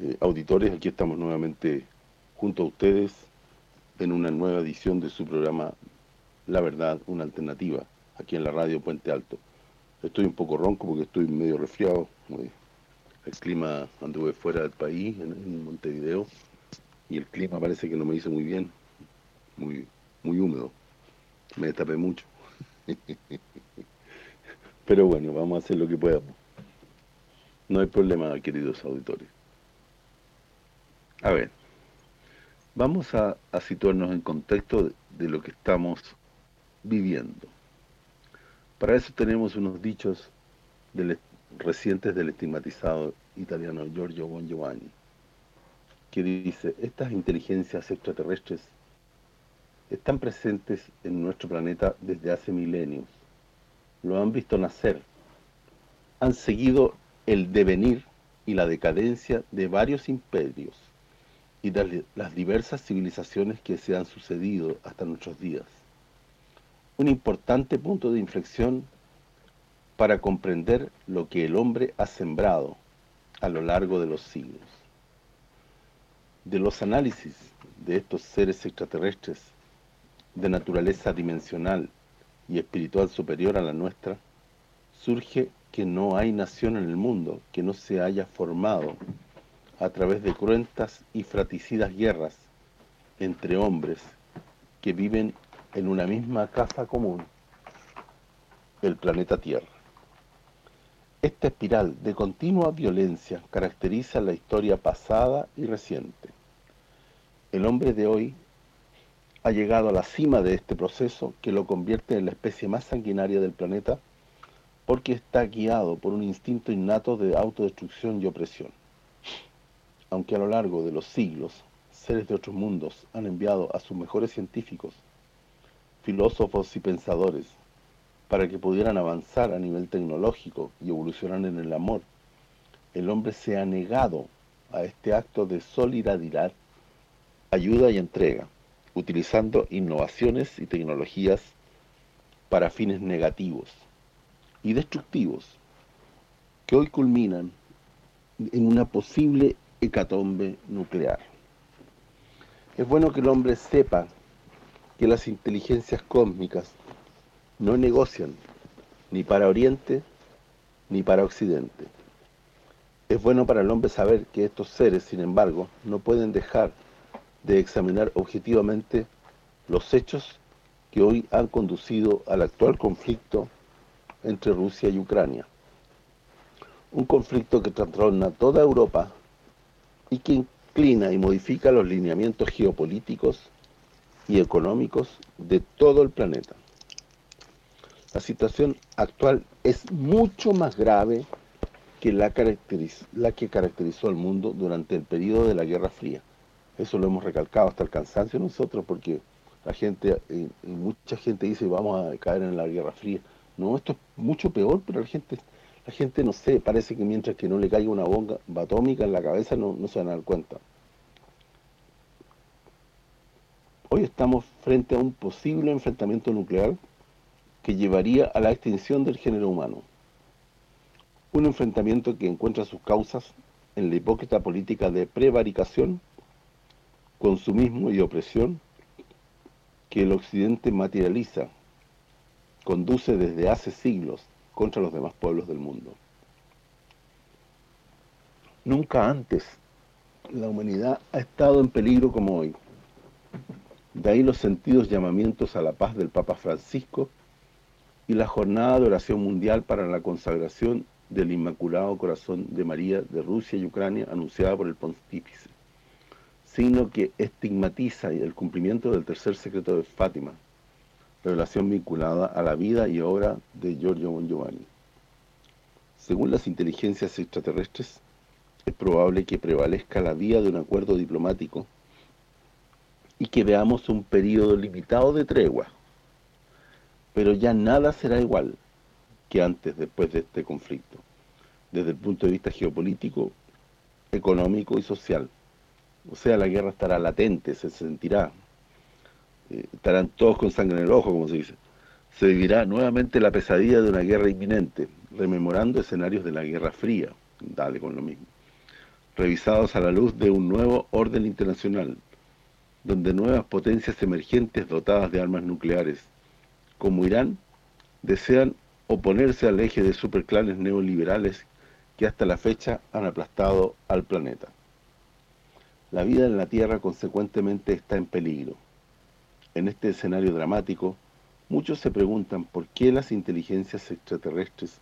eh, auditores, aquí estamos nuevamente junto a ustedes en una nueva edición de su programa La Verdad, una alternativa, aquí en la radio Puente Alto. Estoy un poco ronco porque estoy medio resfriado. El clima, anduve fuera del país, en, Montevideo, y el clima parece que no me hizo muy bien, muy muy húmedo. Me destapé mucho. Pero bueno, vamos a hacer lo que podamos. No hay problema, queridos auditores. A ver, vamos a, situarnos en contexto de, lo que estamos viviendo. Para eso tenemos unos dichos recientes del estigmatizado italiano Giorgio Bon Giovanni, que dice, estas inteligencias extraterrestres están presentes en nuestro planeta desde hace milenios. Lo han visto nacer. Han seguido el devenir y la decadencia de varios imperios y las diversas civilizaciones que se han sucedido hasta nuestros días. Un importante punto de inflexión para comprender lo que el hombre ha sembrado a lo largo de los siglos. De los análisis de estos seres extraterrestres de naturaleza dimensional y espiritual superior a la nuestra, surge que no hay nación en el mundo que no se haya formado a través de cruentas y fratricidas guerras entre hombres que viven en una misma casa común, el planeta Tierra. Esta espiral de continua violencia caracteriza la historia pasada y reciente. El hombre de hoy ha llegado a la cima de este proceso que lo convierte en la especie más sanguinaria del planeta porque está guiado por un instinto innato de autodestrucción y opresión. Aunque a lo largo de los siglos, seres de otros mundos han enviado a sus mejores científicos, filósofos y pensadores para que pudieran avanzar a nivel tecnológico y evolucionar en el amor, el hombre se ha negado a este acto de solidaridad, ayuda y entrega utilizando innovaciones y tecnologías para fines negativos y destructivos que hoy culminan en una posible hecatombe nuclear. Es bueno que el hombre sepa que las inteligencias cósmicas no negocian ni para Oriente ni para Occidente. Es bueno para el hombre saber que estos seres, sin embargo, no pueden dejar de examinar objetivamente los hechos que hoy han conducido al actual conflicto entre Rusia y Ucrania. Un conflicto que trastorna toda Europa y que inclina y modifica los lineamientos geopolíticos y económicos de todo el planeta. La situación actual es mucho más grave que la, que caracterizó al mundo durante el periodo de la Guerra Fría. Eso lo hemos recalcado hasta el cansancio nosotros porque la gente, eh, mucha gente dice vamos a caer en la Guerra Fría. No, esto es mucho peor, pero la gente, la gente no sé, parece que mientras que no le caiga una bomba atómica en la cabeza no, no se van a dar cuenta. Hoy estamos frente a un posible enfrentamiento nuclear que llevaría a la extinción del género humano. Un enfrentamiento que encuentra sus causas en la hipócrita política de prevaricación consumismo y opresión que el occidente materializa, conduce desde hace siglos contra los demás pueblos del mundo. Nunca antes la humanidad ha estado en peligro como hoy. De ahí los sentidos llamamientos a la paz del Papa Francisco y la jornada de oración mundial para la consagración del Inmaculado Corazón de María de Rusia y Ucrania anunciada por el pontífice sino que estigmatiza el cumplimiento del tercer secreto de Fátima, revelación vinculada a la vida y obra de Giorgio Bon Giovanni. Según las inteligencias extraterrestres, es probable que prevalezca la vía de un acuerdo diplomático y que veamos un periodo limitado de tregua, pero ya nada será igual que antes, después de este conflicto, desde el punto de vista geopolítico, económico y social, o sea, la guerra estará latente, se sentirá. Estarán todos con sangre en el ojo, como se dice. Se vivirá nuevamente la pesadilla de una guerra inminente, rememorando escenarios de la Guerra Fría. Dale con lo mismo. revisados a la luz de un nuevo orden internacional, donde nuevas potencias emergentes dotadas de armas nucleares, como Irán, desean oponerse al eje de superclanes neoliberales que hasta la fecha han aplastado al planeta. La vida en la Tierra consecuentemente está en peligro. En este escenario dramático, muchos se preguntan por qué las inteligencias extraterrestres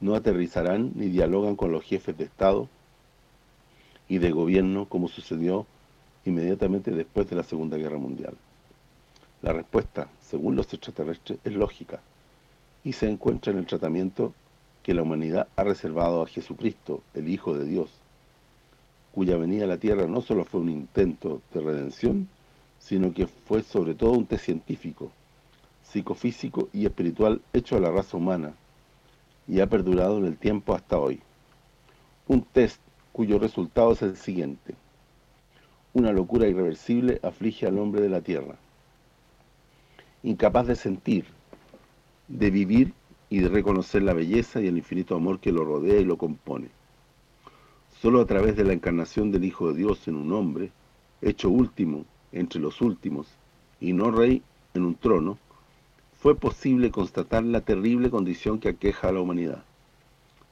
no aterrizarán ni dialogan con los jefes de Estado y de gobierno como sucedió inmediatamente después de la Segunda Guerra Mundial. La respuesta, según los extraterrestres, es lógica y se encuentra en el tratamiento que la humanidad ha reservado a Jesucristo, el Hijo de Dios, cuya venida a la tierra no solo fue un intento de redención, sino que fue sobre todo un test científico, psicofísico y espiritual hecho a la raza humana y ha perdurado en el tiempo hasta hoy. Un test cuyo resultado es el siguiente. Una locura irreversible aflige al hombre de la tierra. Incapaz de sentir, de vivir y de reconocer la belleza y el infinito amor que lo rodea y lo compone. Solo a través de la encarnación del Hijo de Dios en un hombre, hecho último entre los últimos, y no rey en un trono, fue posible constatar la terrible condición que aqueja a la humanidad,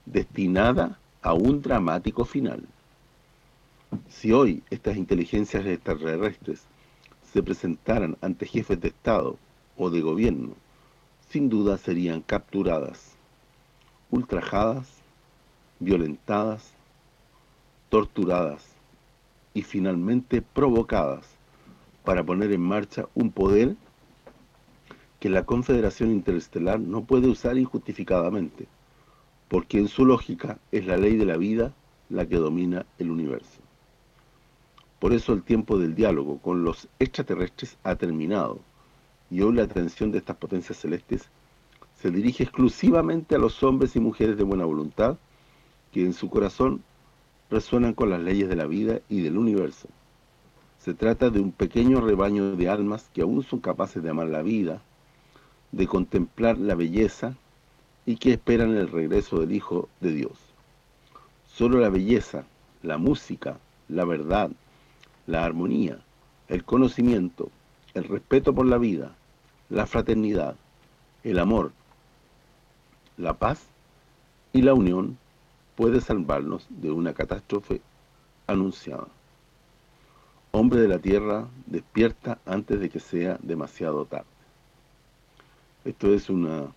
destinada a un dramático final. Si hoy estas inteligencias extraterrestres se presentaran ante jefes de Estado o de gobierno, sin duda serían capturadas, ultrajadas, violentadas, torturadas y finalmente provocadas para poner en marcha un poder que la Confederación Interestelar no puede usar injustificadamente, porque en su lógica es la ley de la vida la que domina el universo. Por eso el tiempo del diálogo con los extraterrestres ha terminado, y hoy la atención de estas potencias celestes se dirige exclusivamente a los hombres y mujeres de buena voluntad, que en su corazón resuenan con las leyes de la vida y del universo. Se trata de un pequeño rebaño de almas que aún son capaces de amar la vida, de contemplar la belleza y que esperan el regreso del Hijo de Dios. Solo la belleza, la música, la verdad, la armonía, el conocimiento, el respeto por la vida, la fraternidad, el amor, la paz y la unión puede salvarnos de una catástrofe anunciada. Hombre de la tierra, despierta antes de que sea demasiado tarde. Esto es una,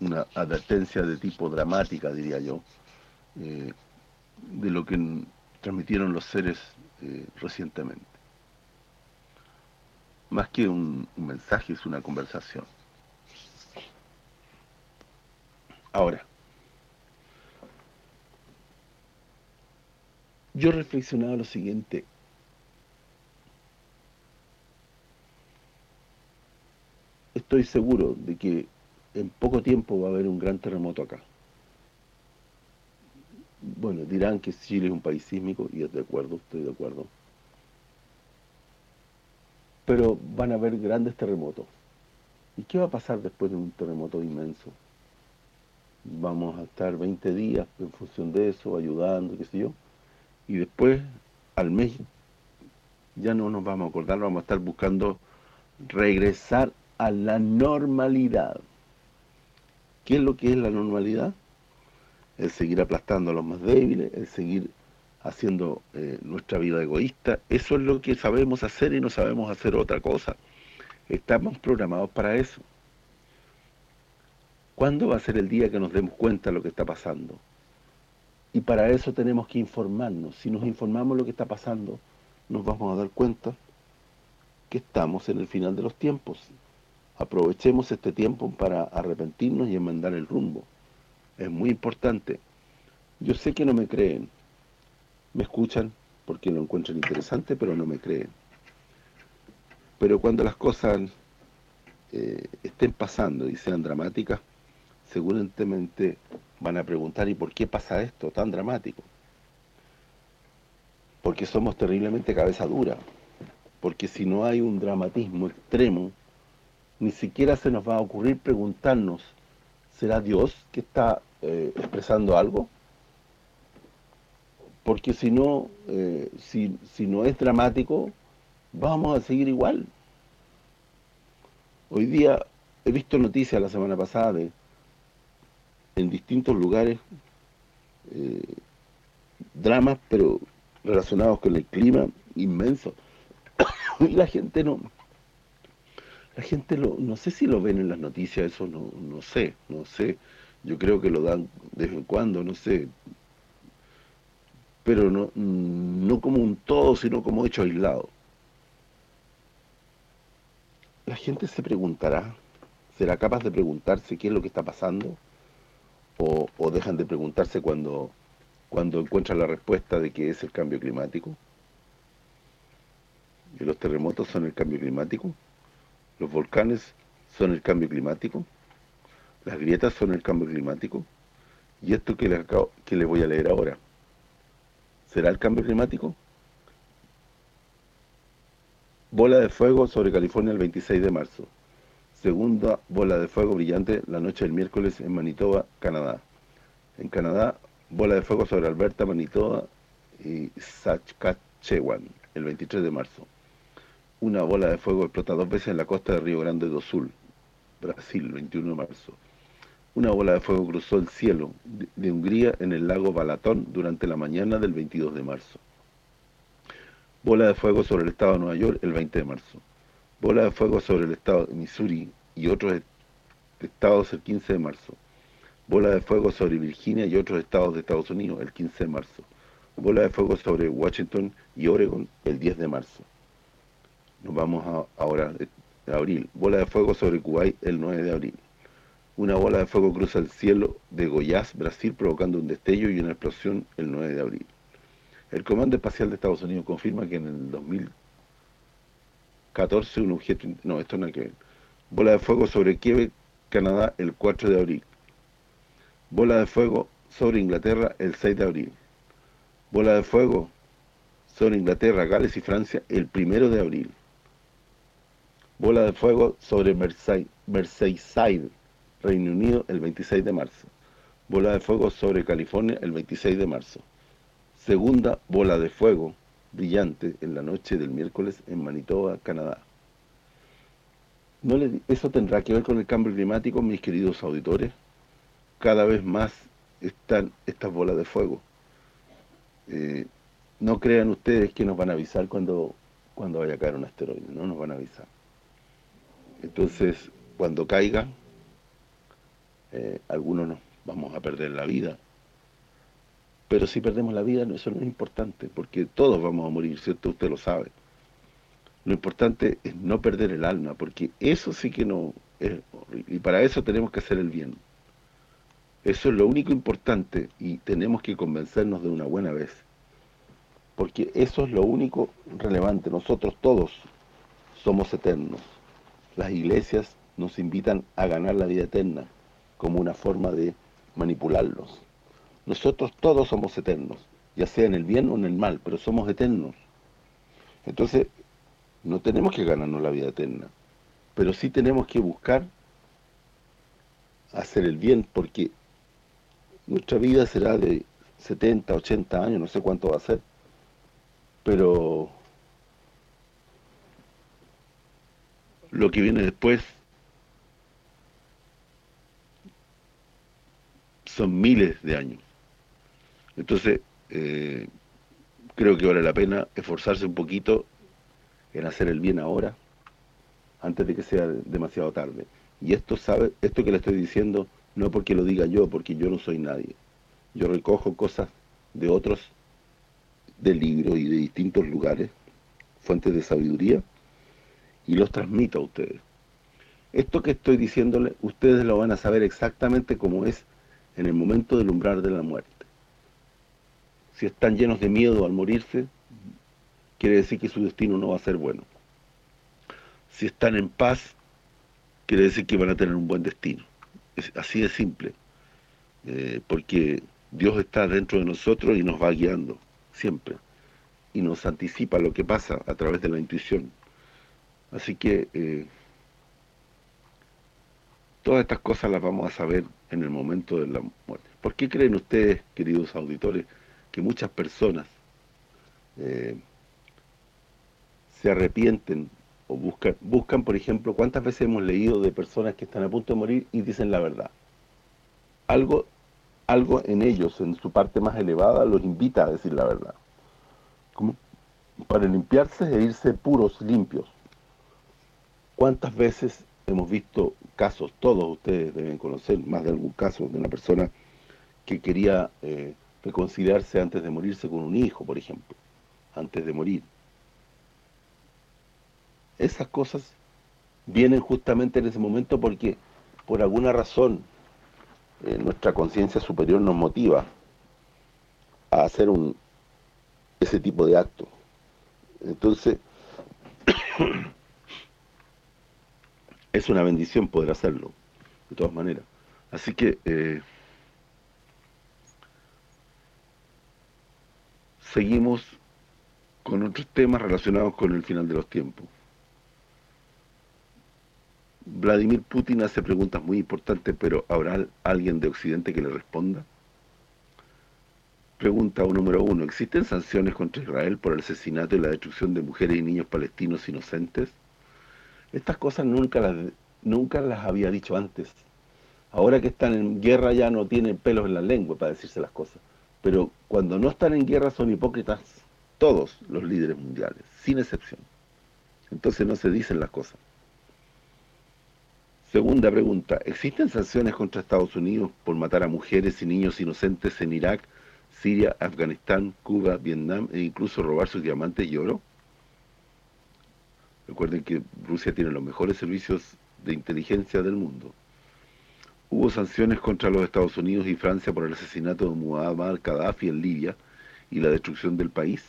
una advertencia de tipo dramática, diría yo, eh, de lo que transmitieron los seres eh, recientemente. Más que un, un mensaje, es una conversación. Ahora, yo reflexionaba lo siguiente, estoy seguro de que en poco tiempo va a haber un gran terremoto acá. Bueno, dirán que Chile es un país sísmico, y es de acuerdo, estoy de acuerdo. Pero van a haber grandes terremotos. ¿Y qué va a pasar después de un terremoto inmenso? Vamos a estar 20 días en función de eso, ayudando, qué sé yo. Y después, al mes, ya no nos vamos a acordar, vamos a estar buscando regresar a la normalidad. ¿Qué es lo que es la normalidad? El seguir aplastando a los más débiles, el seguir haciendo eh, nuestra vida egoísta. Eso es lo que sabemos hacer y no sabemos hacer otra cosa. Estamos programados para eso. ¿Cuándo va a ser el día que nos demos cuenta de lo que está pasando? Y para eso tenemos que informarnos. Si nos informamos de lo que está pasando, nos vamos a dar cuenta que estamos en el final de los tiempos aprovechemos este tiempo para arrepentirnos y enmendar el rumbo. Es muy importante. Yo sé que no me creen. Me escuchan porque lo encuentran interesante, pero no me creen. Pero cuando las cosas eh, estén pasando y sean dramáticas, seguramente van a preguntar, ¿y por qué pasa esto tan dramático? Porque somos terriblemente cabeza dura. Porque si no hay un dramatismo extremo, ni siquiera se nos va a ocurrir preguntarnos, ¿será Dios que está eh, expresando algo? porque si no, eh, si, si no es dramático, vamos a seguir igual. Hoy día he visto noticias la semana pasada de en distintos lugares eh, dramas, pero relacionados con el clima inmenso. y la gente no la gente lo, no sé si lo ven en las noticias, eso no, no sé, no sé. Yo creo que lo dan de vez en cuando, no sé. Pero no, no como un todo, sino como hecho aislado. La gente se preguntará, ¿será capaz de preguntarse qué es lo que está pasando? ¿O, o dejan de preguntarse cuando, cuando encuentran la respuesta de que es el cambio climático? ¿Y los terremotos son el cambio climático? Los volcanes son el cambio climático, las grietas son el cambio climático, y esto que les, que les voy a leer ahora, ¿será el cambio climático? Bola de fuego sobre California el 26 de marzo. Segunda bola de fuego brillante la noche del miércoles en Manitoba, Canadá. En Canadá, bola de fuego sobre Alberta, Manitoba y Saskatchewan el 23 de marzo. Una bola de fuego explota dos veces en la costa de Río Grande do Sul, Brasil, 21 de marzo. Una bola de fuego cruzó el cielo de Hungría en el lago Balatón durante la mañana del 22 de marzo. Bola de fuego sobre el estado de Nueva York el 20 de marzo. Bola de fuego sobre el estado de Missouri y otros estados el 15 de marzo. Bola de fuego sobre Virginia y otros estados de Estados Unidos el 15 de marzo. Bola de fuego sobre Washington y Oregon el 10 de marzo. Nos vamos a, ahora a abril. Bola de fuego sobre Kuwait el 9 de abril. Una bola de fuego cruza el cielo de Goiás, Brasil, provocando un destello y una explosión el 9 de abril. El Comando Espacial de Estados Unidos confirma que en el 2014 un objeto... No, esto no hay que ver. Bola de fuego sobre Quebec, Canadá, el 4 de abril. Bola de fuego sobre Inglaterra el 6 de abril. Bola de fuego sobre Inglaterra, Gales y Francia el 1 de abril. Bola de fuego sobre Merseyside, Reino Unido, el 26 de marzo. Bola de fuego sobre California, el 26 de marzo. Segunda bola de fuego brillante en la noche del miércoles en Manitoba, Canadá. ¿No ¿Eso tendrá que ver con el cambio climático, mis queridos auditores? Cada vez más están estas bolas de fuego. Eh, no crean ustedes que nos van a avisar cuando, cuando vaya a caer un asteroide, no nos van a avisar. Entonces, cuando caiga, eh, algunos nos vamos a perder la vida. Pero si perdemos la vida, eso no es importante, porque todos vamos a morir, ¿cierto? Usted lo sabe. Lo importante es no perder el alma, porque eso sí que no es Y para eso tenemos que hacer el bien. Eso es lo único importante y tenemos que convencernos de una buena vez. Porque eso es lo único relevante. Nosotros todos somos eternos las iglesias nos invitan a ganar la vida eterna como una forma de manipularlos. Nosotros todos somos eternos, ya sea en el bien o en el mal, pero somos eternos. Entonces, no tenemos que ganarnos la vida eterna, pero sí tenemos que buscar hacer el bien, porque nuestra vida será de 70, 80 años, no sé cuánto va a ser, pero lo que viene después son miles de años. Entonces, eh, creo que vale la pena esforzarse un poquito en hacer el bien ahora, antes de que sea demasiado tarde. Y esto sabe esto que le estoy diciendo no porque lo diga yo, porque yo no soy nadie. Yo recojo cosas de otros, de libros y de distintos lugares, fuentes de sabiduría, y los transmito a ustedes. Esto que estoy diciéndole, ustedes lo van a saber exactamente como es en el momento del umbral de la muerte. Si están llenos de miedo al morirse, quiere decir que su destino no va a ser bueno. Si están en paz, quiere decir que van a tener un buen destino. Es así de simple. Eh, porque Dios está dentro de nosotros y nos va guiando, siempre. Y nos anticipa lo que pasa a través de la intuición. Así que eh, todas estas cosas las vamos a saber en el momento de la muerte. ¿Por qué creen ustedes, queridos auditores, que muchas personas eh, se arrepienten o buscan, buscan, por ejemplo, cuántas veces hemos leído de personas que están a punto de morir y dicen la verdad. Algo algo en ellos, en su parte más elevada, los invita a decir la verdad. Como para limpiarse e irse puros, limpios. ¿Cuántas veces hemos visto casos, todos ustedes deben conocer más de algún caso, de una persona que quería eh, reconciliarse antes de morirse con un hijo, por ejemplo, antes de morir? Esas cosas vienen justamente en ese momento porque por alguna razón eh, nuestra conciencia superior nos motiva a hacer ese tipo de acto. Entonces, es una bendición poder hacerlo, de todas maneras. Así que, eh, seguimos con otros temas relacionados con el final de los tiempos. Vladimir Putin hace preguntas muy importantes, pero ¿habrá alguien de Occidente que le responda? Pregunta número uno, ¿existen sanciones contra Israel por el asesinato y la destrucción de mujeres y niños palestinos inocentes? Estas cosas nunca las nunca las había dicho antes. Ahora que están en guerra ya no tienen pelos en la lengua para decirse las cosas. Pero cuando no están en guerra son hipócritas todos los líderes mundiales, sin excepción. Entonces no se dicen las cosas. Segunda pregunta, ¿existen sanciones contra Estados Unidos por matar a mujeres y niños inocentes en Irak, Siria, Afganistán, Cuba, Vietnam e incluso robar sus diamantes y oro? Recuerden que Rusia tiene los mejores servicios de inteligencia del mundo. Hubo sanciones contra los Estados Unidos y Francia por el asesinato de Muammar Gaddafi en Libia y la destrucción del país.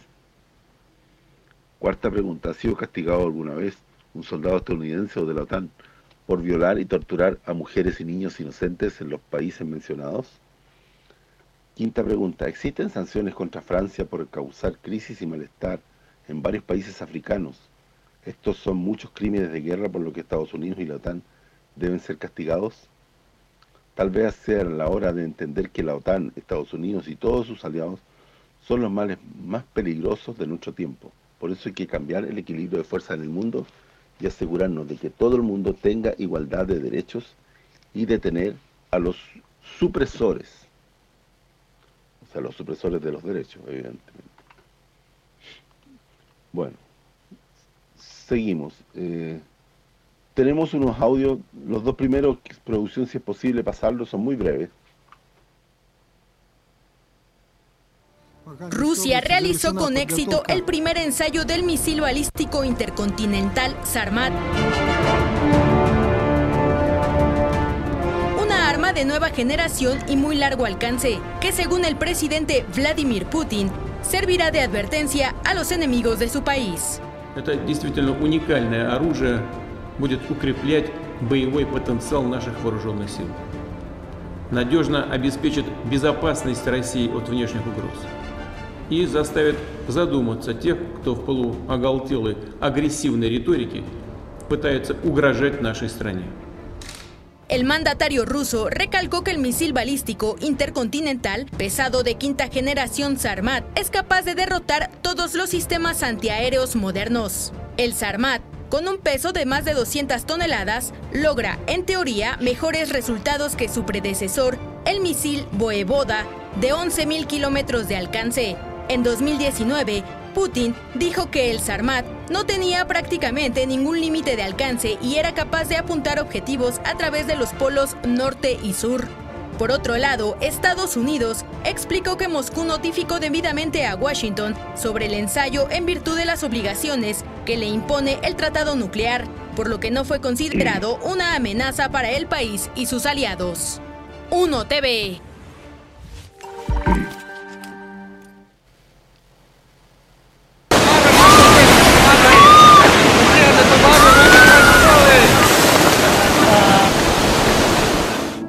Cuarta pregunta, ¿ha sido castigado alguna vez un soldado estadounidense o de la OTAN por violar y torturar a mujeres y niños inocentes en los países mencionados? Quinta pregunta, ¿existen sanciones contra Francia por causar crisis y malestar en varios países africanos? Estos son muchos crímenes de guerra por lo que Estados Unidos y la OTAN deben ser castigados. Tal vez sea la hora de entender que la OTAN, Estados Unidos y todos sus aliados son los males más peligrosos de nuestro tiempo. Por eso hay que cambiar el equilibrio de fuerza en el mundo y asegurarnos de que todo el mundo tenga igualdad de derechos y detener a los supresores, o sea, los supresores de los derechos, evidentemente. Bueno, seguimos. Eh, tenemos unos audios, los dos primeros, producción si es posible pasarlos, son muy breves. Rusia realizó con éxito el primer ensayo del misil balístico intercontinental Sarmat. Una arma de nueva generación y muy largo alcance, que según el presidente Vladimir Putin, servirá de advertencia a los enemigos de su país. Это действительно уникальное оружие будет укреплять боевой потенциал наших вооруженных сил. Надежно обеспечит безопасность России от внешних угроз и заставит задуматься тех, кто в полу оголтелой агрессивной риторики пытается угрожать нашей стране. El mandatario ruso recalcó que el misil balístico intercontinental pesado de quinta generación Sarmat es capaz de derrotar todos los sistemas antiaéreos modernos. El Sarmat, con un peso de más de 200 toneladas, logra, en teoría, mejores resultados que su predecesor, el misil Voevoda, de 11.000 kilómetros de alcance, en 2019, Putin dijo que el Sarmat no tenía prácticamente ningún límite de alcance y era capaz de apuntar objetivos a través de los polos norte y sur. Por otro lado, Estados Unidos explicó que Moscú notificó debidamente a Washington sobre el ensayo en virtud de las obligaciones que le impone el tratado nuclear, por lo que no fue considerado una amenaza para el país y sus aliados. 1 TV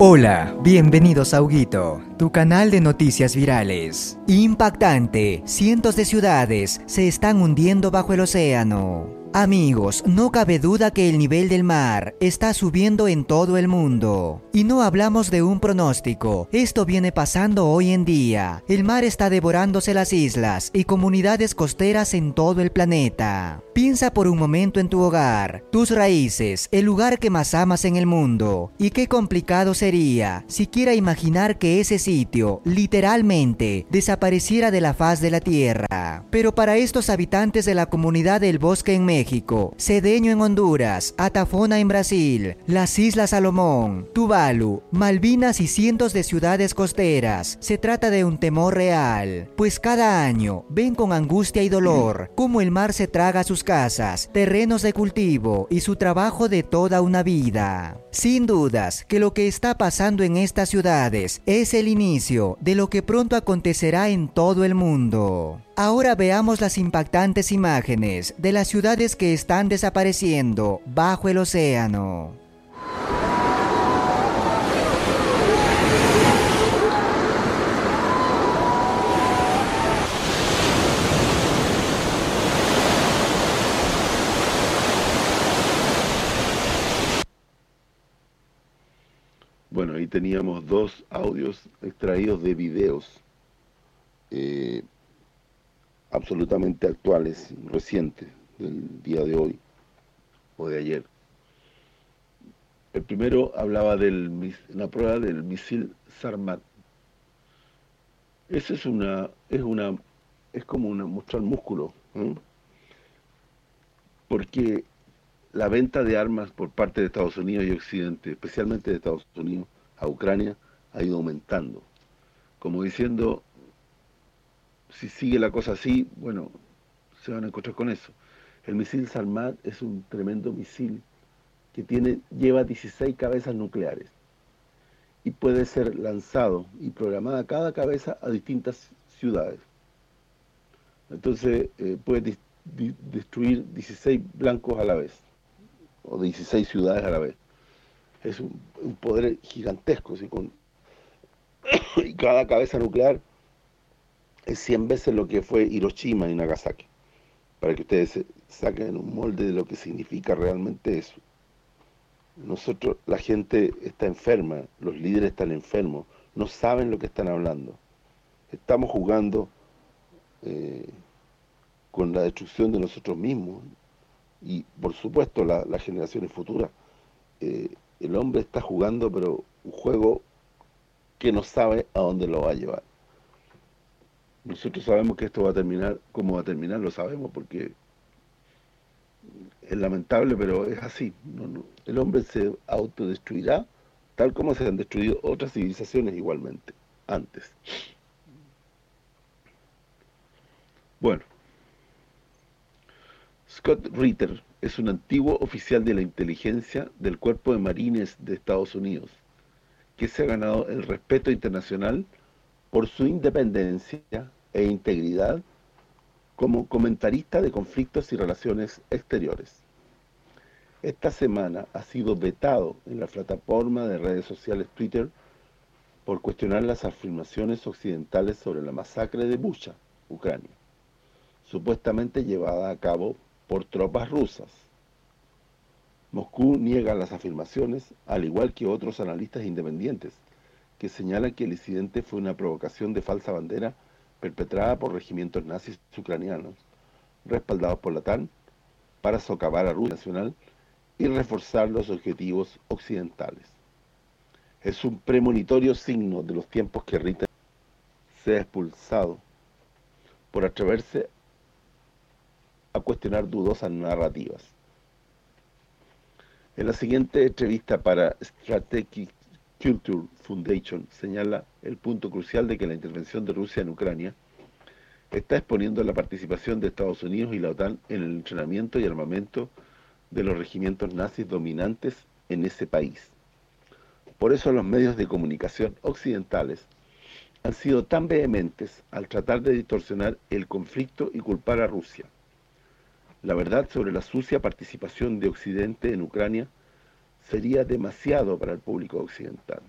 Hola, bienvenidos a Huguito, tu canal de noticias virales. Impactante, cientos de ciudades se están hundiendo bajo el océano. Amigos, no cabe duda que el nivel del mar está subiendo en todo el mundo. Y no hablamos de un pronóstico, esto viene pasando hoy en día. El mar está devorándose las islas y comunidades costeras en todo el planeta. Piensa por un momento en tu hogar, tus raíces, el lugar que más amas en el mundo. Y qué complicado sería siquiera imaginar que ese sitio, literalmente, desapareciera de la faz de la tierra. Pero para estos habitantes de la comunidad del bosque en México, México, Cedeño en Honduras, Atafona en Brasil, las Islas Salomón, Tuvalu, Malvinas y cientos de ciudades costeras. Se trata de un temor real, pues cada año ven con angustia y dolor cómo el mar se traga sus casas, terrenos de cultivo y su trabajo de toda una vida. Sin dudas que lo que está pasando en estas ciudades es el inicio de lo que pronto acontecerá en todo el mundo. Ahora veamos las impactantes imágenes de las ciudades que están desapareciendo bajo el océano. Bueno, ahí teníamos dos audios extraídos de videos eh, absolutamente actuales, recientes, del día de hoy o de ayer. El primero hablaba de la prueba del misil Sarmat. Eso es una, es una, es como una, mostrar músculo, porque la venta de armas por parte de Estados Unidos y Occidente, especialmente de Estados Unidos a Ucrania, ha ido aumentando. Como diciendo, si sigue la cosa así, bueno, se van a encontrar con eso. El misil Sarmat es un tremendo misil que tiene lleva 16 cabezas nucleares y puede ser lanzado y programada cada cabeza a distintas ciudades. Entonces eh, puede destruir 16 blancos a la vez o 16 ciudades a la vez. Es un, poder gigantesco, con y cada cabeza nuclear es 100 veces lo que fue Hiroshima y Nagasaki, para que ustedes saquen un molde de lo que significa realmente eso. Nosotros, la gente está enferma, los líderes están enfermos, no saben lo que están hablando. Estamos jugando eh, con la destrucción de nosotros mismos, y por supuesto las generaciones futuras. Eh, el hombre está jugando, pero un juego que no sabe a dónde lo va a llevar. Nosotros sabemos que esto va a terminar, cómo va a terminar, lo sabemos porque es lamentable, pero es así. el hombre se autodestruirá tal como se han destruido otras civilizaciones igualmente, antes. Bueno, Scott Ritter es un antiguo oficial de la inteligencia del Cuerpo de Marines de Estados Unidos, que se ha ganado el respeto internacional por su independencia e integridad como comentarista de conflictos y relaciones exteriores. Esta semana ha sido vetado en la plataforma de redes sociales Twitter por cuestionar las afirmaciones occidentales sobre la masacre de Bucha, Ucrania, supuestamente llevada a cabo por tropas rusas. Moscú niega las afirmaciones, al igual que otros analistas independientes, que señalan que el incidente fue una provocación de falsa bandera perpetrada por regimientos nazis ucranianos, respaldados por la TAN, para socavar a Rusia Nacional y reforzar los objetivos occidentales. Es un premonitorio signo de los tiempos que Rita ha expulsado por atreverse a cuestionar dudosas narrativas. En la siguiente entrevista para Strategic Culture Foundation señala el punto crucial de que la intervención de Rusia en Ucrania está exponiendo la participación de Estados Unidos y la OTAN en el entrenamiento y armamento de los regimientos nazis dominantes en ese país. Por eso los medios de comunicación occidentales han sido tan vehementes al tratar de distorsionar el conflicto y culpar a Rusia la verdad sobre la sucia participación de Occidente en Ucrania sería demasiado para el público occidental.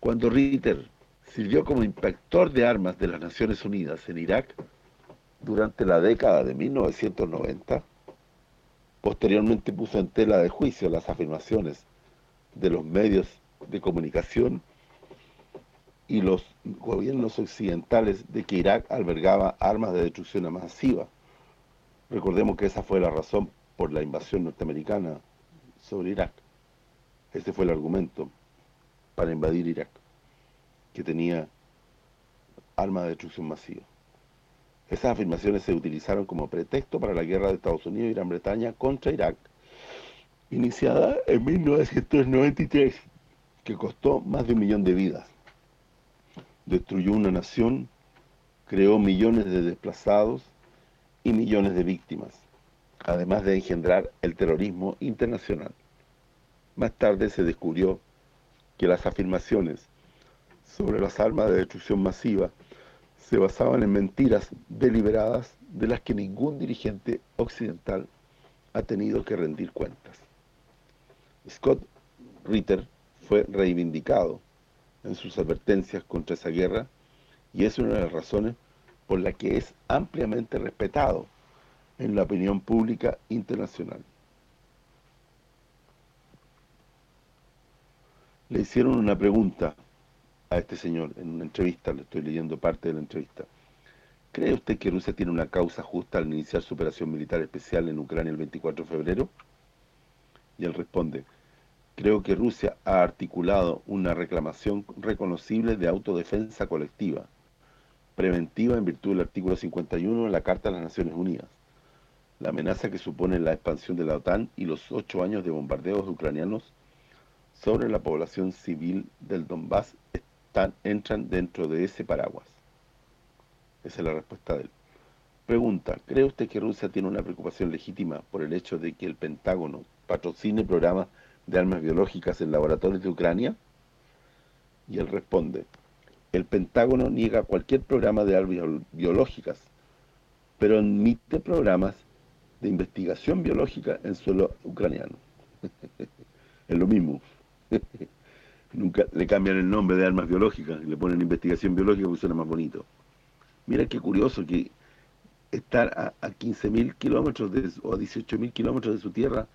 Cuando Ritter sirvió como inspector de armas de las Naciones Unidas en Irak durante la década de 1990, Posteriormente puso en tela de juicio las afirmaciones de los medios de comunicación y los gobiernos occidentales de que Irak albergaba armas de destrucción masiva. Recordemos que esa fue la razón por la invasión norteamericana sobre Irak. Ese fue el argumento para invadir Irak, que tenía armas de destrucción masiva. Esas afirmaciones se utilizaron como pretexto para la guerra de Estados Unidos y Gran Bretaña contra Irak, iniciada en 1993, que costó más de un millón de vidas. Destruyó una nación, creó millones de desplazados y millones de víctimas, además de engendrar el terrorismo internacional. Más tarde se descubrió que las afirmaciones sobre las armas de destrucción masiva se basaban en mentiras deliberadas de las que ningún dirigente occidental ha tenido que rendir cuentas. Scott Ritter fue reivindicado en sus advertencias contra esa guerra y es una de las razones por la que es ampliamente respetado en la opinión pública internacional. Le hicieron una pregunta a este señor en una entrevista, le estoy leyendo parte de la entrevista. ¿Cree usted que Rusia tiene una causa justa al iniciar su operación militar especial en Ucrania el 24 de febrero? Y él responde, creo que Rusia ha articulado una reclamación reconocible de autodefensa colectiva, preventiva en virtud del artículo 51 de la Carta de las Naciones Unidas. La amenaza que supone la expansión de la OTAN y los ocho años de bombardeos ucranianos sobre la población civil del Donbass entran dentro de ese paraguas. Esa es la respuesta de él. Pregunta, ¿cree usted que Rusia tiene una preocupación legítima por el hecho de que el Pentágono patrocine programas de armas biológicas en laboratorios de Ucrania? Y él responde, el Pentágono niega cualquier programa de armas biológicas, pero admite programas de investigación biológica en suelo ucraniano. es lo mismo. Nunca le cambian el nombre de armas biológicas, le ponen investigación biológica porque suena más bonito. Mira qué curioso que estar a, a 15.000 kilómetros o a 18.000 kilómetros de su tierra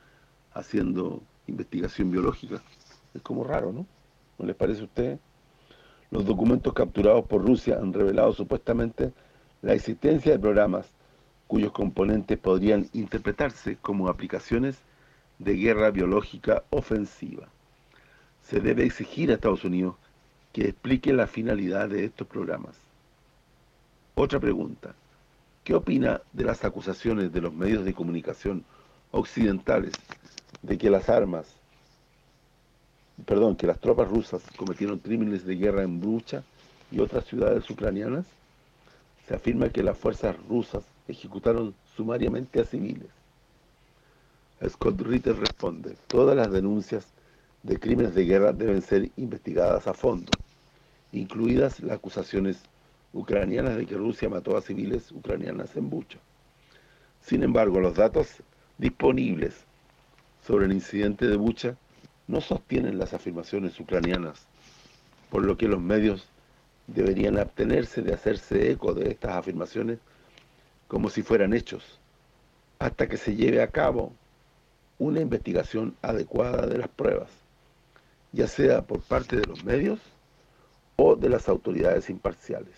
haciendo investigación biológica. Es como raro, ¿no? ¿No les parece a ustedes? Los documentos capturados por Rusia han revelado supuestamente la existencia de programas cuyos componentes podrían interpretarse como aplicaciones de guerra biológica ofensiva se debe exigir a Estados Unidos que explique la finalidad de estos programas. Otra pregunta. ¿Qué opina de las acusaciones de los medios de comunicación occidentales de que las armas, perdón, que las tropas rusas cometieron crímenes de guerra en Brucha y otras ciudades ucranianas? Se afirma que las fuerzas rusas ejecutaron sumariamente a civiles. Scott Ritter responde, todas las denuncias de crímenes de guerra deben ser investigadas a fondo, incluidas las acusaciones ucranianas de que Rusia mató a civiles ucranianas en Bucha. Sin embargo, los datos disponibles sobre el incidente de Bucha no sostienen las afirmaciones ucranianas, por lo que los medios deberían abstenerse de hacerse eco de estas afirmaciones como si fueran hechos, hasta que se lleve a cabo una investigación adecuada de las pruebas ya sea por parte de los medios o de las autoridades imparciales.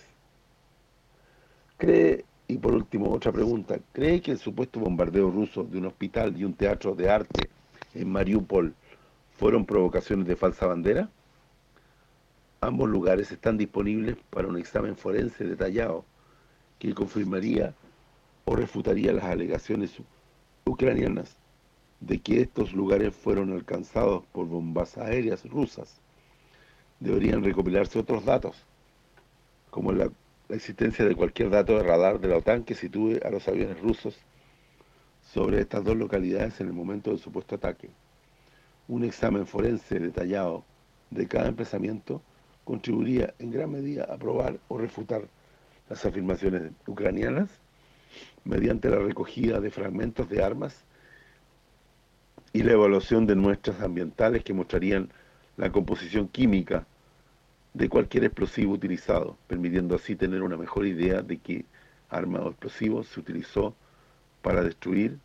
¿Cree, y por último otra pregunta, ¿cree que el supuesto bombardeo ruso de un hospital y un teatro de arte en Mariupol fueron provocaciones de falsa bandera? Ambos lugares están disponibles para un examen forense detallado que confirmaría o refutaría las alegaciones ucranianas de que estos lugares fueron alcanzados por bombas aéreas rusas. Deberían recopilarse otros datos, como la, existencia de cualquier dato de radar de la OTAN que sitúe a los aviones rusos sobre estas dos localidades en el momento del supuesto ataque. Un examen forense detallado de cada emplazamiento contribuiría en gran medida a probar o refutar las afirmaciones ucranianas mediante la recogida de fragmentos de armas y la evaluación de muestras ambientales que mostrarían la composición química de cualquier explosivo utilizado, permitiendo así tener una mejor idea de qué arma o explosivo se utilizó para destruir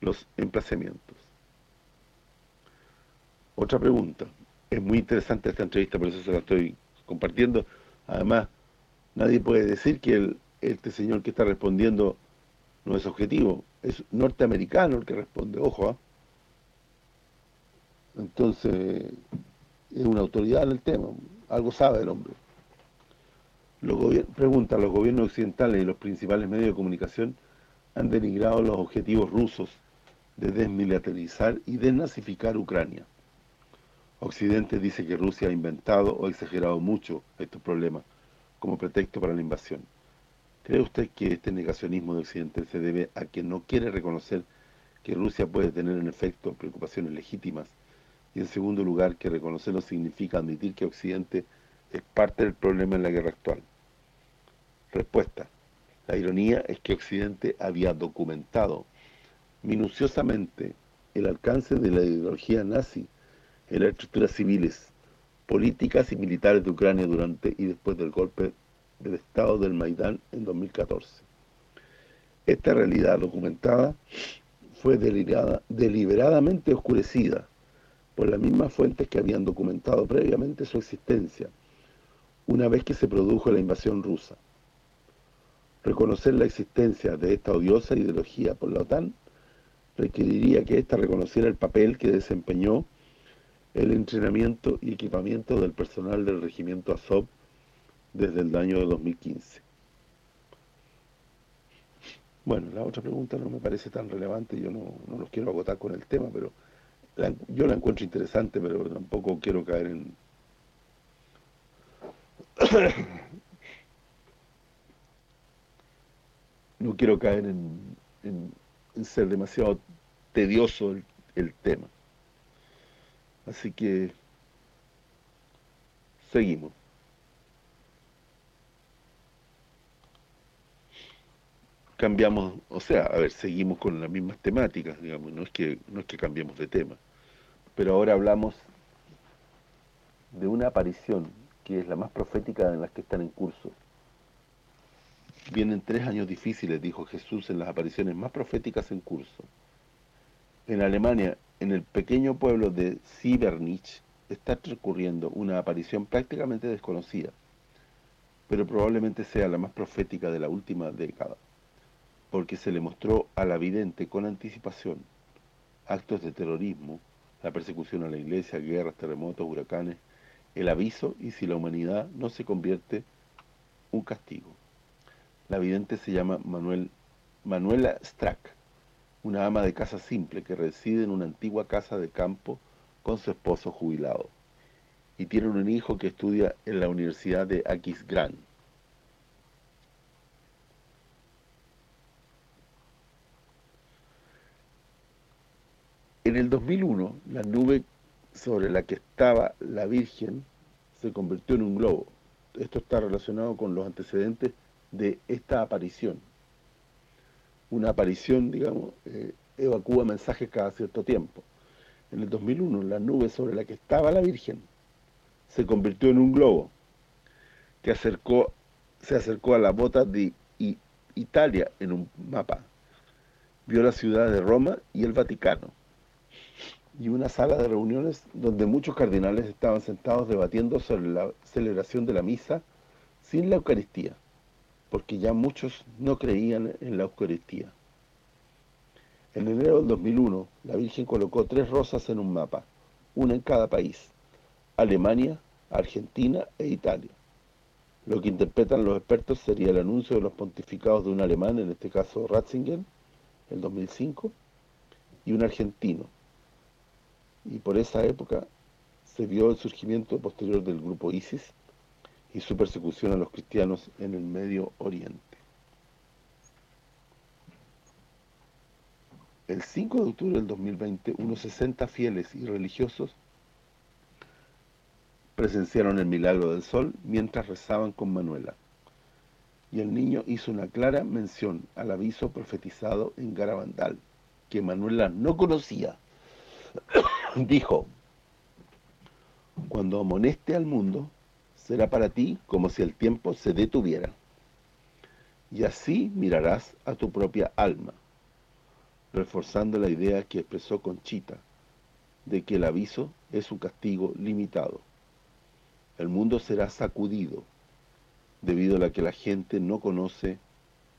los emplazamientos. Otra pregunta. Es muy interesante esta entrevista, por eso se la estoy compartiendo. Además, nadie puede decir que este señor que está respondiendo no es objetivo. Es norteamericano el que responde, ojo, ¿ah? Entonces, es una autoridad en el tema, algo sabe el hombre. Los pregunta, ¿los gobiernos occidentales y los principales medios de comunicación han denigrado los objetivos rusos de desmilitarizar y desnazificar Ucrania? Occidente dice que Rusia ha inventado o exagerado mucho estos problemas como pretexto para la invasión. ¿Cree usted que este negacionismo de Occidente se debe a que no quiere reconocer que Rusia puede tener en efecto preocupaciones legítimas y en segundo lugar, que reconocerlo significa admitir que Occidente es parte del problema en la guerra actual. Respuesta. La ironía es que Occidente había documentado minuciosamente el alcance de la ideología nazi en las estructuras civiles, políticas y militares de Ucrania durante y después del golpe del Estado del Maidán en 2014. Esta realidad documentada fue deliberadamente oscurecida por las mismas fuentes que habían documentado previamente su existencia, una vez que se produjo la invasión rusa. Reconocer la existencia de esta odiosa ideología por la OTAN requeriría que ésta reconociera el papel que desempeñó el entrenamiento y equipamiento del personal del regimiento Azov desde el año de 2015. Bueno, la otra pregunta no me parece tan relevante, yo no, no los quiero agotar con el tema, pero yo la encuentro interesante, pero tampoco quiero caer en... no quiero caer en, ser demasiado tedioso el, el tema. Así que seguimos. cambiamos, o sea, a ver, seguimos con las mismas temáticas, digamos, no es que no es que cambiemos de tema. Pero ahora hablamos de una aparición que es la más profética de las que están en curso. Vienen tres años difíciles, dijo Jesús en las apariciones más proféticas en curso. En Alemania, en el pequeño pueblo de Siebernich, está transcurriendo una aparición prácticamente desconocida, pero probablemente sea la más profética de la última década porque se le mostró a la vidente con anticipación actos de terrorismo, la persecución a la iglesia, guerras, terremotos, huracanes, el aviso y si la humanidad no se convierte, un castigo. La vidente se llama Manuel, Manuela Strack, una ama de casa simple que reside en una antigua casa de campo con su esposo jubilado y tiene un hijo que estudia en la Universidad de Aquisgrán. En el 2001, la nube sobre la que estaba la Virgen se convirtió en un globo. Esto está relacionado con los antecedentes de esta aparición. Una aparición, digamos, eh, evacúa mensajes cada cierto tiempo. En el 2001, la nube sobre la que estaba la Virgen se convirtió en un globo que acercó, se acercó a la bota de Italia en un mapa. Vio la ciudad de Roma y el Vaticano y una sala de reuniones donde muchos cardinales estaban sentados debatiendo sobre la celebración de la misa sin la Eucaristía, porque ya muchos no creían en la Eucaristía. En enero del 2001, la Virgen colocó tres rosas en un mapa, una en cada país, Alemania, Argentina e Italia. Lo que interpretan los expertos sería el anuncio de los pontificados de un alemán, en este caso Ratzinger, el 2005, y un argentino, y por esa época se vio el surgimiento posterior del grupo ISIS y su persecución a los cristianos en el Medio Oriente. El 5 de octubre del 2020, unos 60 fieles y religiosos presenciaron el milagro del sol mientras rezaban con Manuela. Y el niño hizo una clara mención al aviso profetizado en Garabandal, que Manuela no conocía dijo, cuando amoneste al mundo, será para ti como si el tiempo se detuviera. Y así mirarás a tu propia alma. reforzando la idea que expresó Conchita, de que el aviso es un castigo limitado. El mundo será sacudido, debido a la que la gente no conoce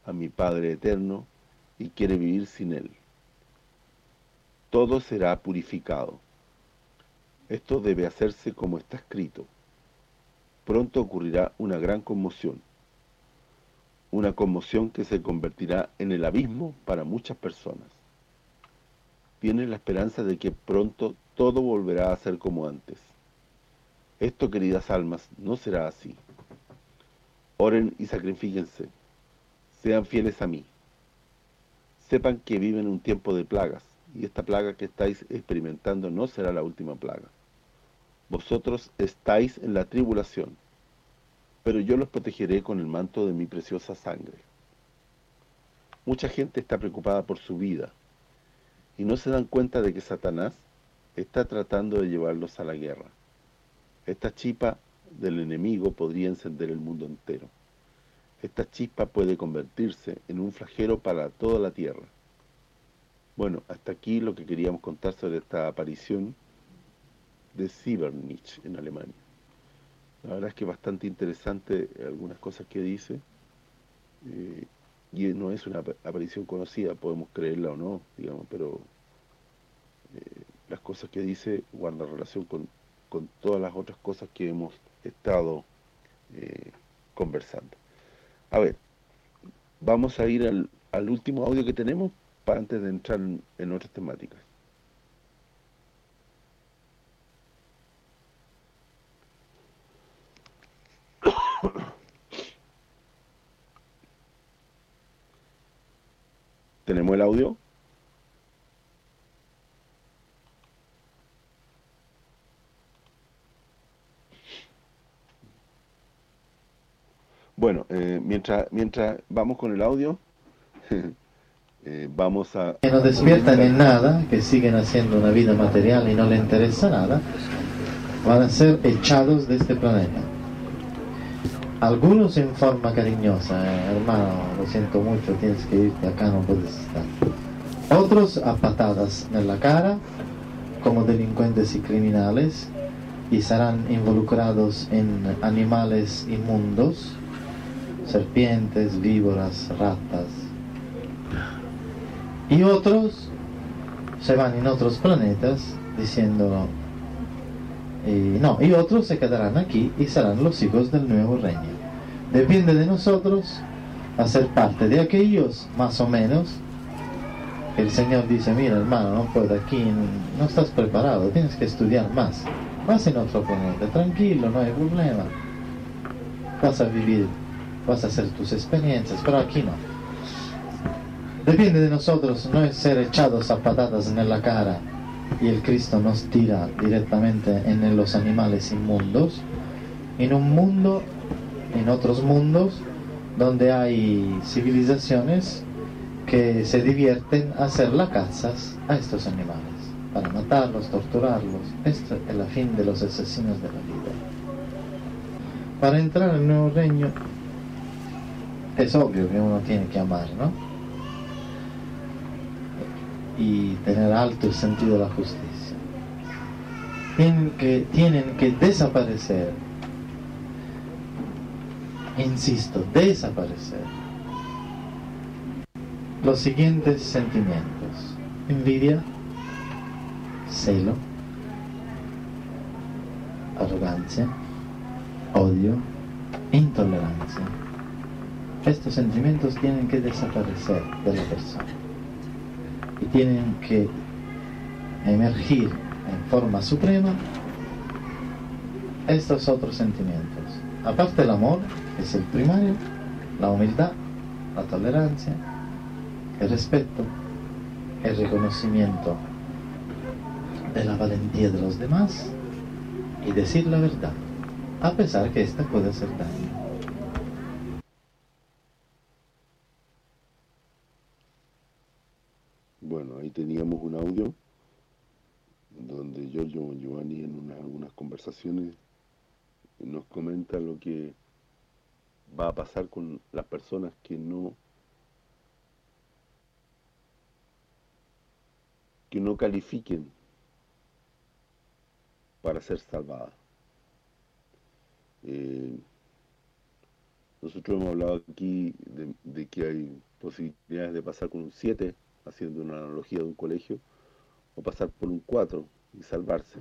a mi Padre Eterno y quiere vivir sin Él. Todo será purificado. Esto debe hacerse como está escrito. Pronto ocurrirá una gran conmoción. Una conmoción que se convertirá en el abismo para muchas personas. Tienen la esperanza de que pronto todo volverá a ser como antes. Esto, queridas almas, no será así. Oren y sacrifíquense. Sean fieles a mí. Sepan que viven un tiempo de plagas, y esta plaga que estáis experimentando no será la última plaga. Vosotros estáis en la tribulación, pero yo los protegeré con el manto de mi preciosa sangre. Mucha gente está preocupada por su vida, y no se dan cuenta de que Satanás está tratando de llevarlos a la guerra. Esta chispa del enemigo podría encender el mundo entero. Esta chispa puede convertirse en un flagelo para toda la tierra. Bueno, hasta aquí lo que queríamos contar sobre esta aparición de Siebernich en Alemania. La verdad es que es bastante interesante algunas cosas que dice. Eh, y no es una aparición conocida, podemos creerla o no, digamos, pero eh, las cosas que dice guardan relación con, todas las otras cosas que hemos estado eh, conversando. A ver, vamos a ir al, al, último audio que tenemos para antes de entrar en otras temáticas. ¿Tenemos el audio? Bueno, eh, mientras mientras vamos con el audio, eh, vamos a... Que no despiertan en nada, que siguen haciendo una vida material y no le interesa nada, van a ser echados de este planeta. Algunos en forma cariñosa, eh, hermano, lo siento mucho, tienes que irte acá, no puedes estar. Otros a patadas en la cara, como delincuentes y criminales, y serán involucrados en animales inmundos, serpientes, víboras, ratas. Y otros se van en otros planetas diciendo y no, y otros se quedarán aquí y serán los hijos del nuevo reino. Depende de nosotros hacer parte de aquellos, más o menos. El Señor dice, mira hermano, no puedo aquí, no estás preparado, tienes que estudiar más. Vas en otro planeta, tranquilo, no hay problema. Vas a vivir, vas a hacer tus experiencias, pero aquí no. Depende de nosotros no es ser echados a patadas en la cara y el Cristo nos tira directamente en los animales inmundos, en un mundo, en otros mundos, donde hay civilizaciones que se divierten a hacer las cazas a estos animales, para matarlos, torturarlos. Esto es el fin de los asesinos de la vida. Para entrar al nuevo reino es obvio que uno tiene que amar, ¿no? y tener alto el sentido de la justicia. Tienen que desaparecer, insisto, desaparecer los siguientes sentimientos. Envidia, celo, arrogancia, odio, intolerancia. Estos sentimientos tienen que desaparecer de la persona y tienen que emergir en forma suprema estos otros sentimientos. Aparte del amor, es el primario, la humildad, la tolerancia, el respeto, el reconocimiento de la valentía de los demás y decir la verdad, a pesar que esta puede ser daño. teníamos un audio donde Giorgio Giovanni en algunas conversaciones nos comenta lo que va a pasar con las personas que no que no califiquen para ser salvadas. Eh, nosotros hemos hablado aquí de, que hay posibilidades de pasar con un 7, haciendo una analogía de un colegio, o pasar por un 4 y salvarse.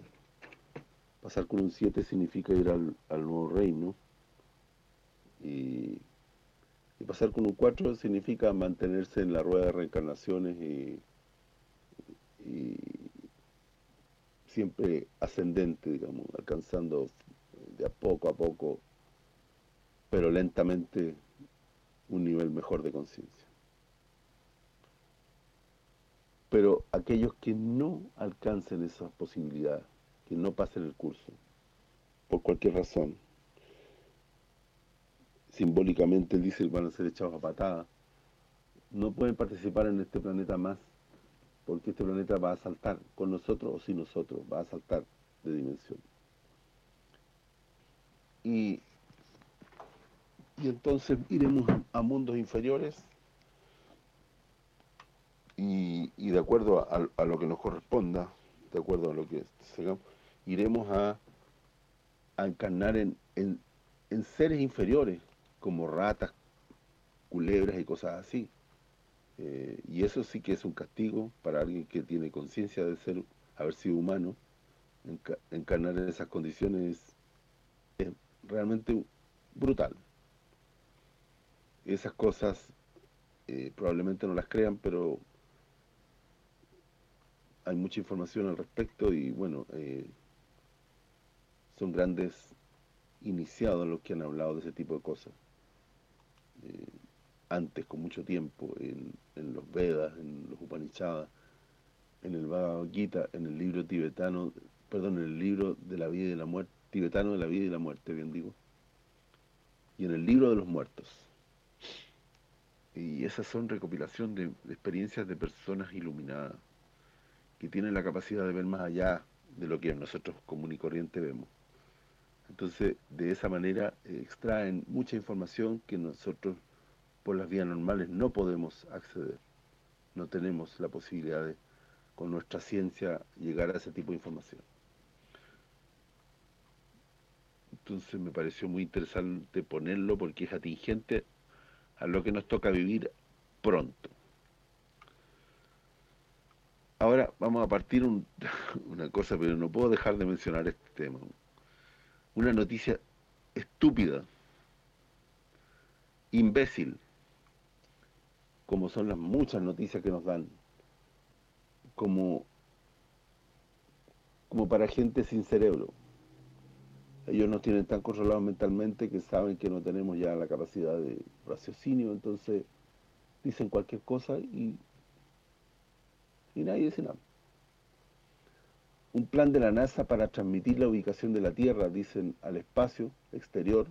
Pasar con un 7 significa ir al, nuevo reino, y, pasar con un 4 significa mantenerse en la rueda de reencarnaciones y, siempre ascendente, digamos, alcanzando de a poco a poco pero lentamente un nivel mejor de conciencia. Pero aquellos que no alcancen esa posibilidad, que no pasen el curso, por cualquier razón, simbólicamente dice van a ser echados a patada, no pueden participar en este planeta más, porque este planeta va a saltar, con nosotros o sin nosotros, va a saltar de dimensión. Y y entonces iremos a mundos inferiores y, de acuerdo a, lo que nos corresponda, de acuerdo a lo que sigamos, iremos a, encarnar en, seres inferiores, como ratas, culebras y cosas así. Eh, y eso sí que es un castigo para alguien que tiene conciencia de ser haber sido humano, encarnar en esas condiciones es realmente brutal esas cosas eh, probablemente no las crean, pero hay mucha información al respecto y bueno, eh, son grandes iniciados los que han hablado de ese tipo de cosas. Eh, antes, con mucho tiempo, en, los Vedas, en los Upanishads, en el Bhagavad Gita, en el libro tibetano, perdón, en el libro de la vida y de la muerte, tibetano de la vida y la muerte, bien digo, y en el libro de los muertos y esas son recopilación de, experiencias de personas iluminadas, que tienen la capacidad de ver más allá de lo que nosotros común y corriente vemos. Entonces, de esa manera eh, extraen mucha información que nosotros por las vías normales no podemos acceder. No tenemos la posibilidad de, con nuestra ciencia, llegar a ese tipo de información. Entonces me pareció muy interesante ponerlo porque es atingente a lo que nos toca vivir pronto. Ahora vamos a partir una cosa, pero no puedo dejar de mencionar este tema. Una noticia estúpida, imbécil, como son las muchas noticias que nos dan, como, como para gente sin cerebro ellos nos tienen tan controlados mentalmente que saben que no tenemos ya la capacidad de raciocinio, entonces dicen cualquier cosa y, y nadie dice nada. Un plan de la NASA para transmitir la ubicación de la Tierra, dicen, al espacio exterior,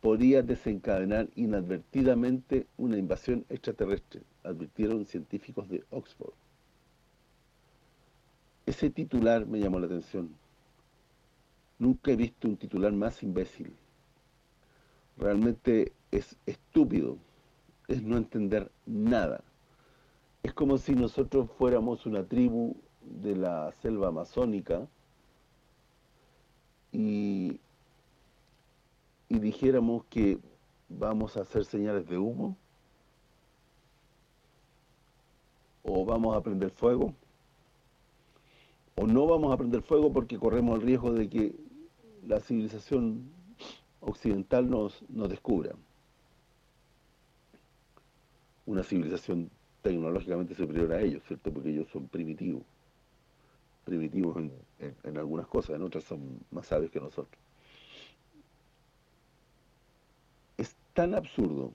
podría desencadenar inadvertidamente una invasión extraterrestre, advirtieron científicos de Oxford. Ese titular me llamó la atención Nunca he visto un titular más imbécil. Realmente es estúpido, es no entender nada. Es como si nosotros fuéramos una tribu de la selva amazónica y, y dijéramos que vamos a hacer señales de humo o vamos a prender fuego o no vamos a prender fuego porque corremos el riesgo de que la civilización occidental nos, nos descubra. Una civilización tecnológicamente superior a ellos, ¿cierto? Porque ellos son primitivos. Primitivos en, algunas cosas, en otras son más sabios que nosotros. Es tan absurdo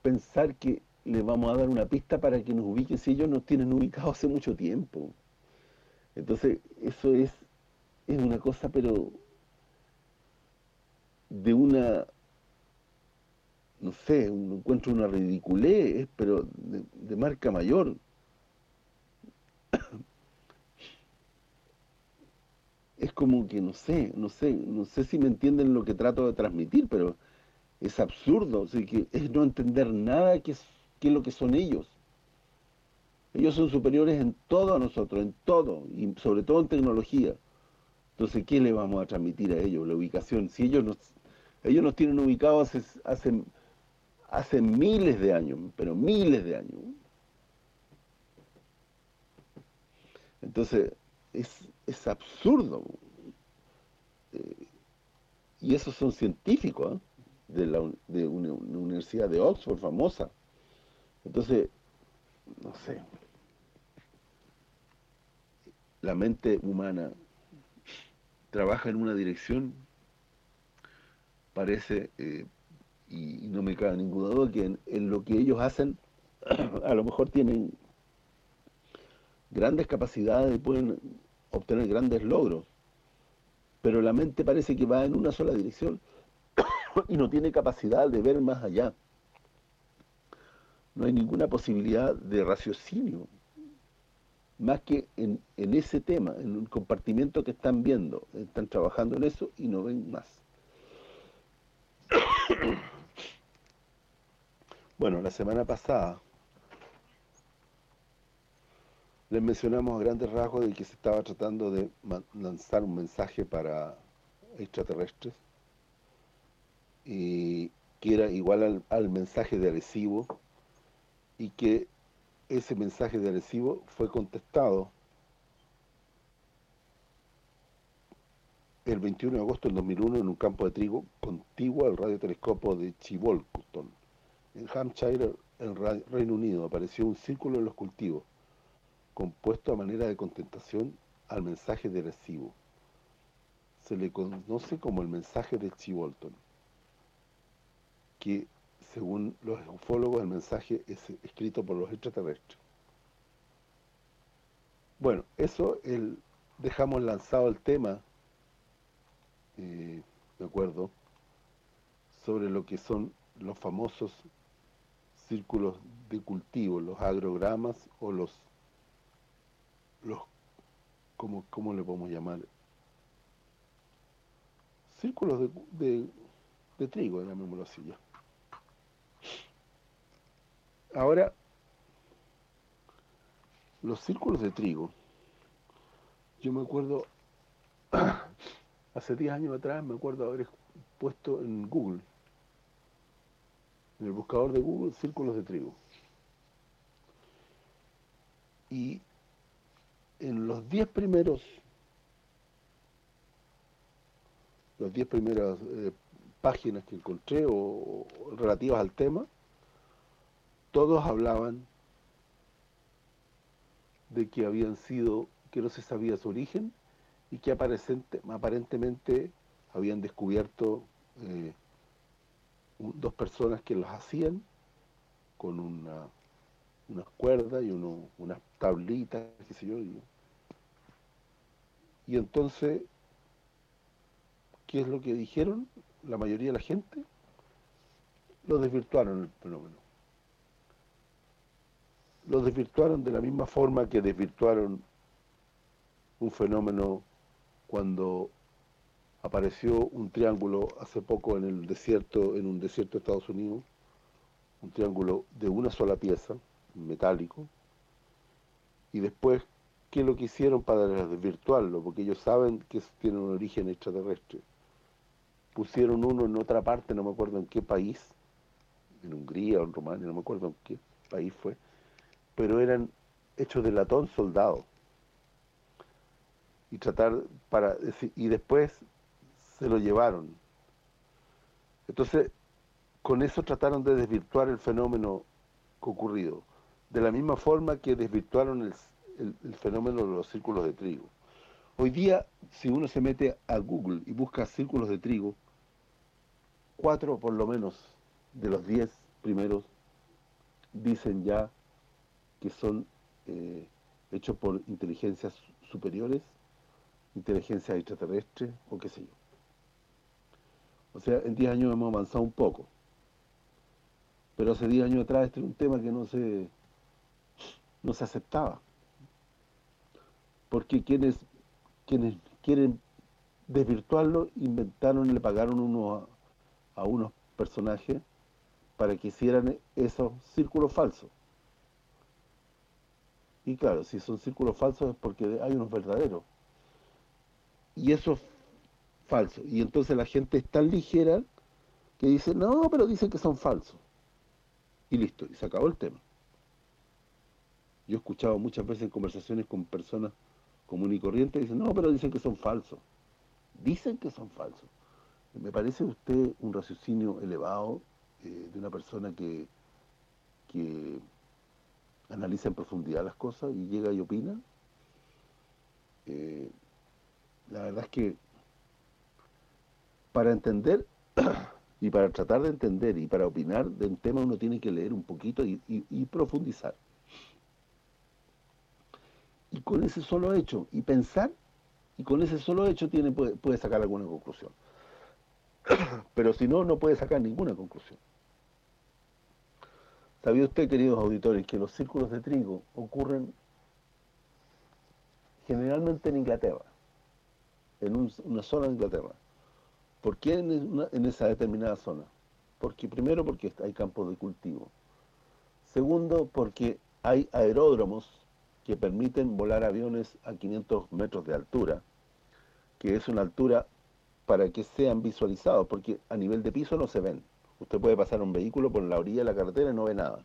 pensar que le vamos a dar una pista para que nos ubiquen si ellos nos tienen ubicados hace mucho tiempo. Entonces, eso es es una cosa, pero de una, no sé, encuentro una ridiculez, pero de, marca mayor. Es como que, no sé, no sé, no sé si me entienden lo que trato de transmitir, pero es absurdo, que es no entender nada que es, que es lo que son ellos. Ellos son superiores en todo a nosotros, en todo, y sobre todo en tecnología. Entonces, ¿qué le vamos a transmitir a ellos? La ubicación. Si ellos nos, ellos nos tienen ubicados hace, hace, miles de años, pero miles de años. Entonces, es, absurdo. Eh, y esos son científicos, ¿eh? de, la, de una universidad de Oxford famosa. Entonces, no sé, la mente humana trabaja en una dirección, parece, eh, y, no me cabe ninguna duda, que en, lo que ellos hacen, a lo mejor tienen grandes capacidades y pueden obtener grandes logros, pero la mente parece que va en una sola dirección y no tiene capacidad de ver más allá. No hay ninguna posibilidad de raciocinio más que en, ese tema, en un compartimiento que están viendo, están trabajando en eso y no ven más. bueno, la semana pasada les mencionamos a grandes rasgos de que se estaba tratando de lanzar un mensaje para extraterrestres y que era igual al, mensaje de Arecibo y que ese mensaje de Arecibo fue contestado el 21 de agosto del 2001 en un campo de trigo contiguo al radiotelescopio de Chibolton. En Hampshire, en Reino Unido, apareció un círculo en los cultivos, compuesto a manera de contestación al mensaje de Arecibo. Se le conoce como el mensaje de Chibolton, que según los ufólogos, el mensaje es escrito por los extraterrestres. Bueno, eso el, dejamos lanzado el tema, eh, ¿de acuerdo?, sobre lo que son los famosos círculos de cultivo, los agrogramas o los, los ¿cómo, cómo le podemos llamar? Círculos de, de, de trigo, llamémoslo así ya. Ahora, los círculos de trigo, yo me acuerdo, hace 10 años atrás, me acuerdo haber puesto en Google, en el buscador de Google, círculos de trigo. Y en los 10 primeros, las 10 primeras eh, páginas que encontré o relativas al tema, todos hablaban de que habían sido, que no se sabía su origen y que aparentemente habían descubierto eh, dos personas que los hacían con una unas cuerdas y unas tablitas, qué sé yo. Y, y entonces, ¿qué es lo que dijeron la mayoría de la gente? Lo desvirtuaron el fenómeno lo desvirtuaron de la misma forma que desvirtuaron un fenómeno cuando apareció un triángulo hace poco en el desierto, en un desierto de Estados Unidos, un triángulo de una sola pieza, metálico, y después, ¿qué es lo que hicieron para desvirtuarlo? Porque ellos saben que tiene un origen extraterrestre. Pusieron uno en otra parte, no me acuerdo en qué país, en Hungría o en Rumania, no me acuerdo en qué país fue, pero eran hechos de latón soldado. Y tratar para y después se lo llevaron. Entonces, con eso trataron de desvirtuar el fenómeno ocurrido, de la misma forma que desvirtuaron el, el fenómeno de los círculos de trigo. Hoy día, si uno se mete a Google y busca círculos de trigo, cuatro por lo menos de los diez primeros dicen ya que son eh, hechos por inteligencias superiores, inteligencia extraterrestre o qué sé yo. O sea, en 10 años hemos avanzado un poco. Pero hace 10 años atrás este era un tema que no se no se aceptaba. Porque quienes quienes quieren desvirtuarlo inventaron, le pagaron uno a, a unos personajes para que hicieran esos círculos falsos. Y claro, si son círculos falsos es porque hay unos verdaderos. Y eso es falso. Y entonces la gente es tan ligera que dice, no, pero dicen que son falsos. Y listo, y se acabó el tema. Yo he escuchado muchas veces en conversaciones con personas comunes y corrientes, dicen, no, pero dicen que son falsos. Dicen que son falsos. Me parece usted un raciocinio elevado eh, de una persona que, que analiza en profundidad las cosas y llega y opina. Eh, la verdad es que para entender y para tratar de entender y para opinar de un tema uno tiene que leer un poquito y, profundizar. Y con ese solo hecho, y pensar, y con ese solo hecho tiene puede, puede sacar alguna conclusión. Pero si no, no puede sacar ninguna conclusión. ¿Sabía usted, queridos auditores, que los círculos de trigo ocurren generalmente en Inglaterra, en una zona de Inglaterra? ¿Por qué en, esa determinada zona? Porque primero porque hay campos de cultivo. Segundo, porque hay aeródromos que permiten volar aviones a 500 metros de altura, que es una altura para que sean visualizados, porque a nivel de piso no se ven. Usted puede pasar un vehículo por la orilla de la carretera y no ve nada.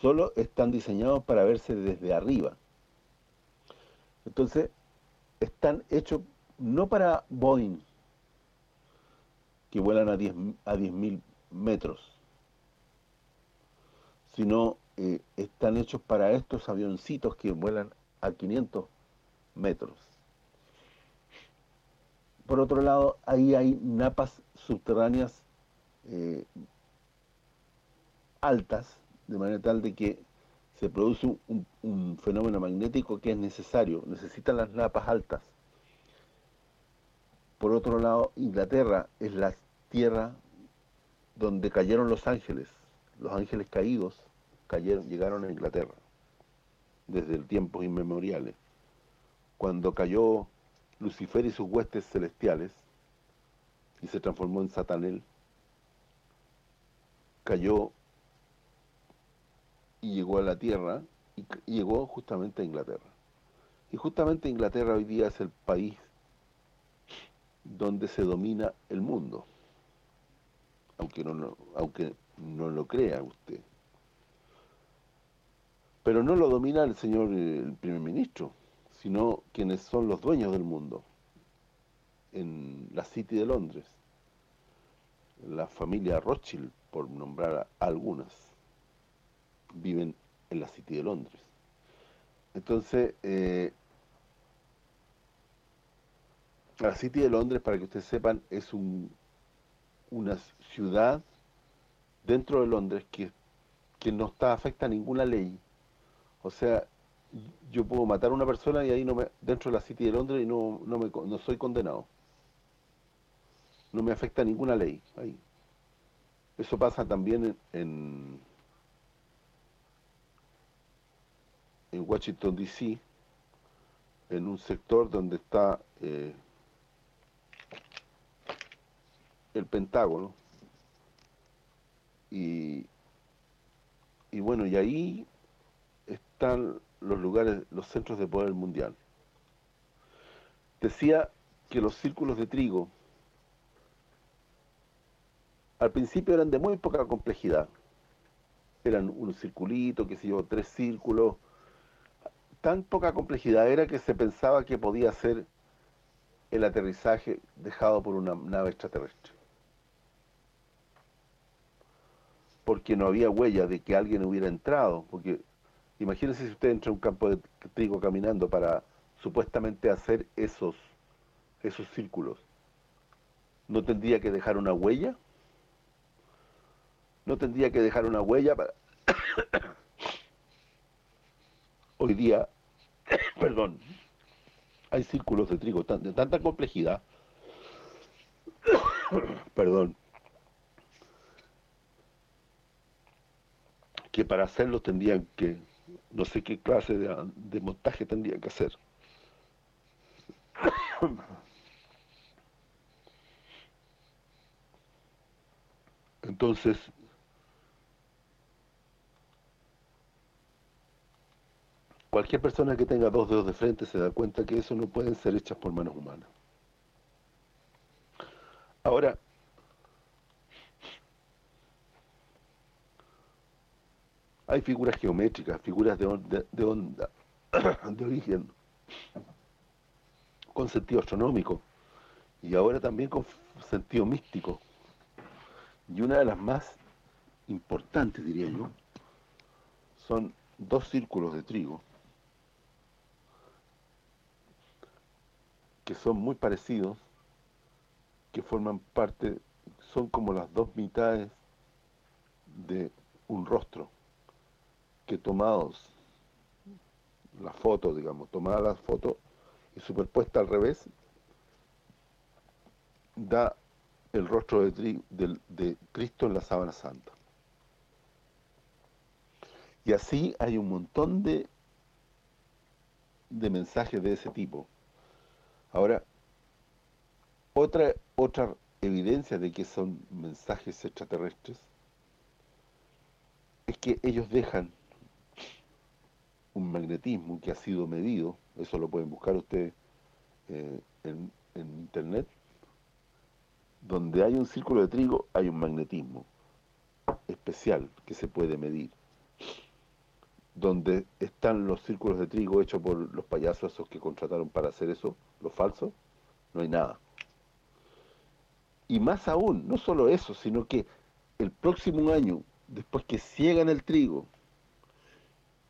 Solo están diseñados para verse desde arriba. Entonces, están hechos no para Boeing, que vuelan a 10.000 a 10 metros, sino eh, están hechos para estos avioncitos que vuelan a 500 metros. Por otro lado, ahí hay napas subterráneas eh, altas, de manera tal de que se produce un, fenómeno magnético que es necesario, necesitan las napas altas. Por otro lado, Inglaterra es la tierra donde cayeron los ángeles, los ángeles caídos cayeron, llegaron a Inglaterra, desde tiempos inmemoriales. Cuando cayó Lucifer y sus huestes celestiales, y se transformó en Satanel, cayó y llegó a la tierra, y, llegó justamente a Inglaterra. Y justamente Inglaterra hoy día es el país donde se domina el mundo, aunque no, aunque no lo crea usted. Pero no lo domina el señor el primer ministro, sino quienes son los dueños del mundo en la City de Londres. La familia Rothschild, por nombrar algunas, viven en la City de Londres. Entonces, eh, la City de Londres, para que ustedes sepan, es un, una ciudad dentro de Londres que, que no está afecta a ninguna ley. O sea, yo puedo matar a una persona y ahí no me dentro de la City de Londres y no, no, me, no soy condenado. No me afecta ninguna ley ahí. Eso pasa también en, en, Washington D.C., en un sector donde está eh, el Pentágono. Y, y bueno, y ahí están los lugares, los centros de poder mundial. Decía que los círculos de trigo al principio eran de muy poca complejidad. Eran un circulito, que sé yo, tres círculos. Tan poca complejidad era que se pensaba que podía ser el aterrizaje dejado por una nave extraterrestre. Porque no había huella de que alguien hubiera entrado, porque Imagínense si usted entra a un campo de trigo caminando para supuestamente hacer esos esos círculos. ¿No tendría que dejar una huella? ¿No tendría que dejar una huella para... Hoy día, perdón, hay círculos de trigo de tanta complejidad, perdón, que para hacerlos tendrían que no sé qué clase de, montaje tendría que hacer. Entonces, cualquier persona que tenga dos dedos de frente se da cuenta que eso no pueden ser hechas por manos humanas. Ahora, hay figuras geométricas, figuras de onda, de, onda, de origen, con sentido astronómico, y ahora también con sentido místico. Y una de las más importantes, diría yo, son dos círculos de trigo, que son muy parecidos, que forman parte, son como las dos mitades de un rostro, que tomados la foto, digamos, tomada la foto y superpuesta al revés, da el rostro de, de, Cristo en la sábana santa. Y así hay un montón de, de mensajes de ese tipo. Ahora, otra otra evidencia de que son mensajes extraterrestres es que ellos dejan un magnetismo que ha sido medido, eso lo pueden buscar ustedes eh, en, internet, donde hay un círculo de trigo hay un magnetismo especial que se puede medir donde están los círculos de trigo hechos por los payasos esos que contrataron para hacer eso, los falsos, no hay nada. Y más aún, no solo eso, sino que el próximo año, después que ciegan el trigo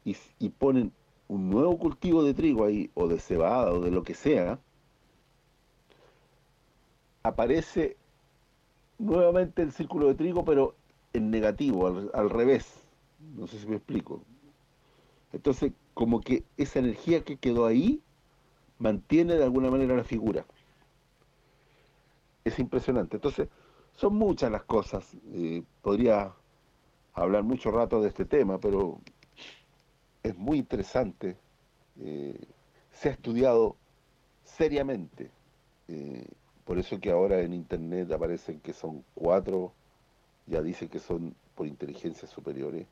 y, ponen un nuevo cultivo de trigo ahí, o de cebada, o de lo que sea, aparece nuevamente el círculo de trigo, pero en negativo, al, revés. No sé si me explico. Entonces, como que esa energía que quedó ahí, mantiene de alguna manera la figura. Es impresionante. Entonces, son muchas las cosas. Eh, podría hablar mucho rato de este tema, pero es muy interesante. Eh, se ha estudiado seriamente. Eh, por eso que ahora en internet aparecen que son cuatro, ya dice que son por inteligencias superiores,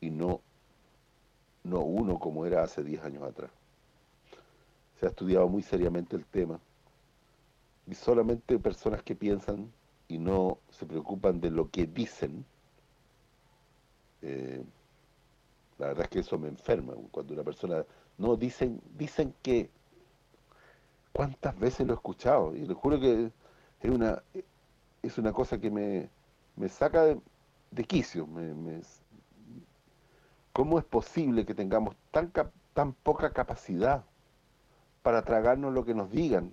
y no, no uno como era hace 10 años atrás. Se ha estudiado muy seriamente el tema, y solamente personas que piensan y no se preocupan de lo que dicen, eh, la verdad es que eso me enferma, cuando una persona, no, dicen dicen que ¿Cuántas veces lo he escuchado? Y le juro que es una es una cosa que me, me saca de, quicio. ¿Cómo es posible que tengamos tan tan poca capacidad para tragarnos lo que nos digan?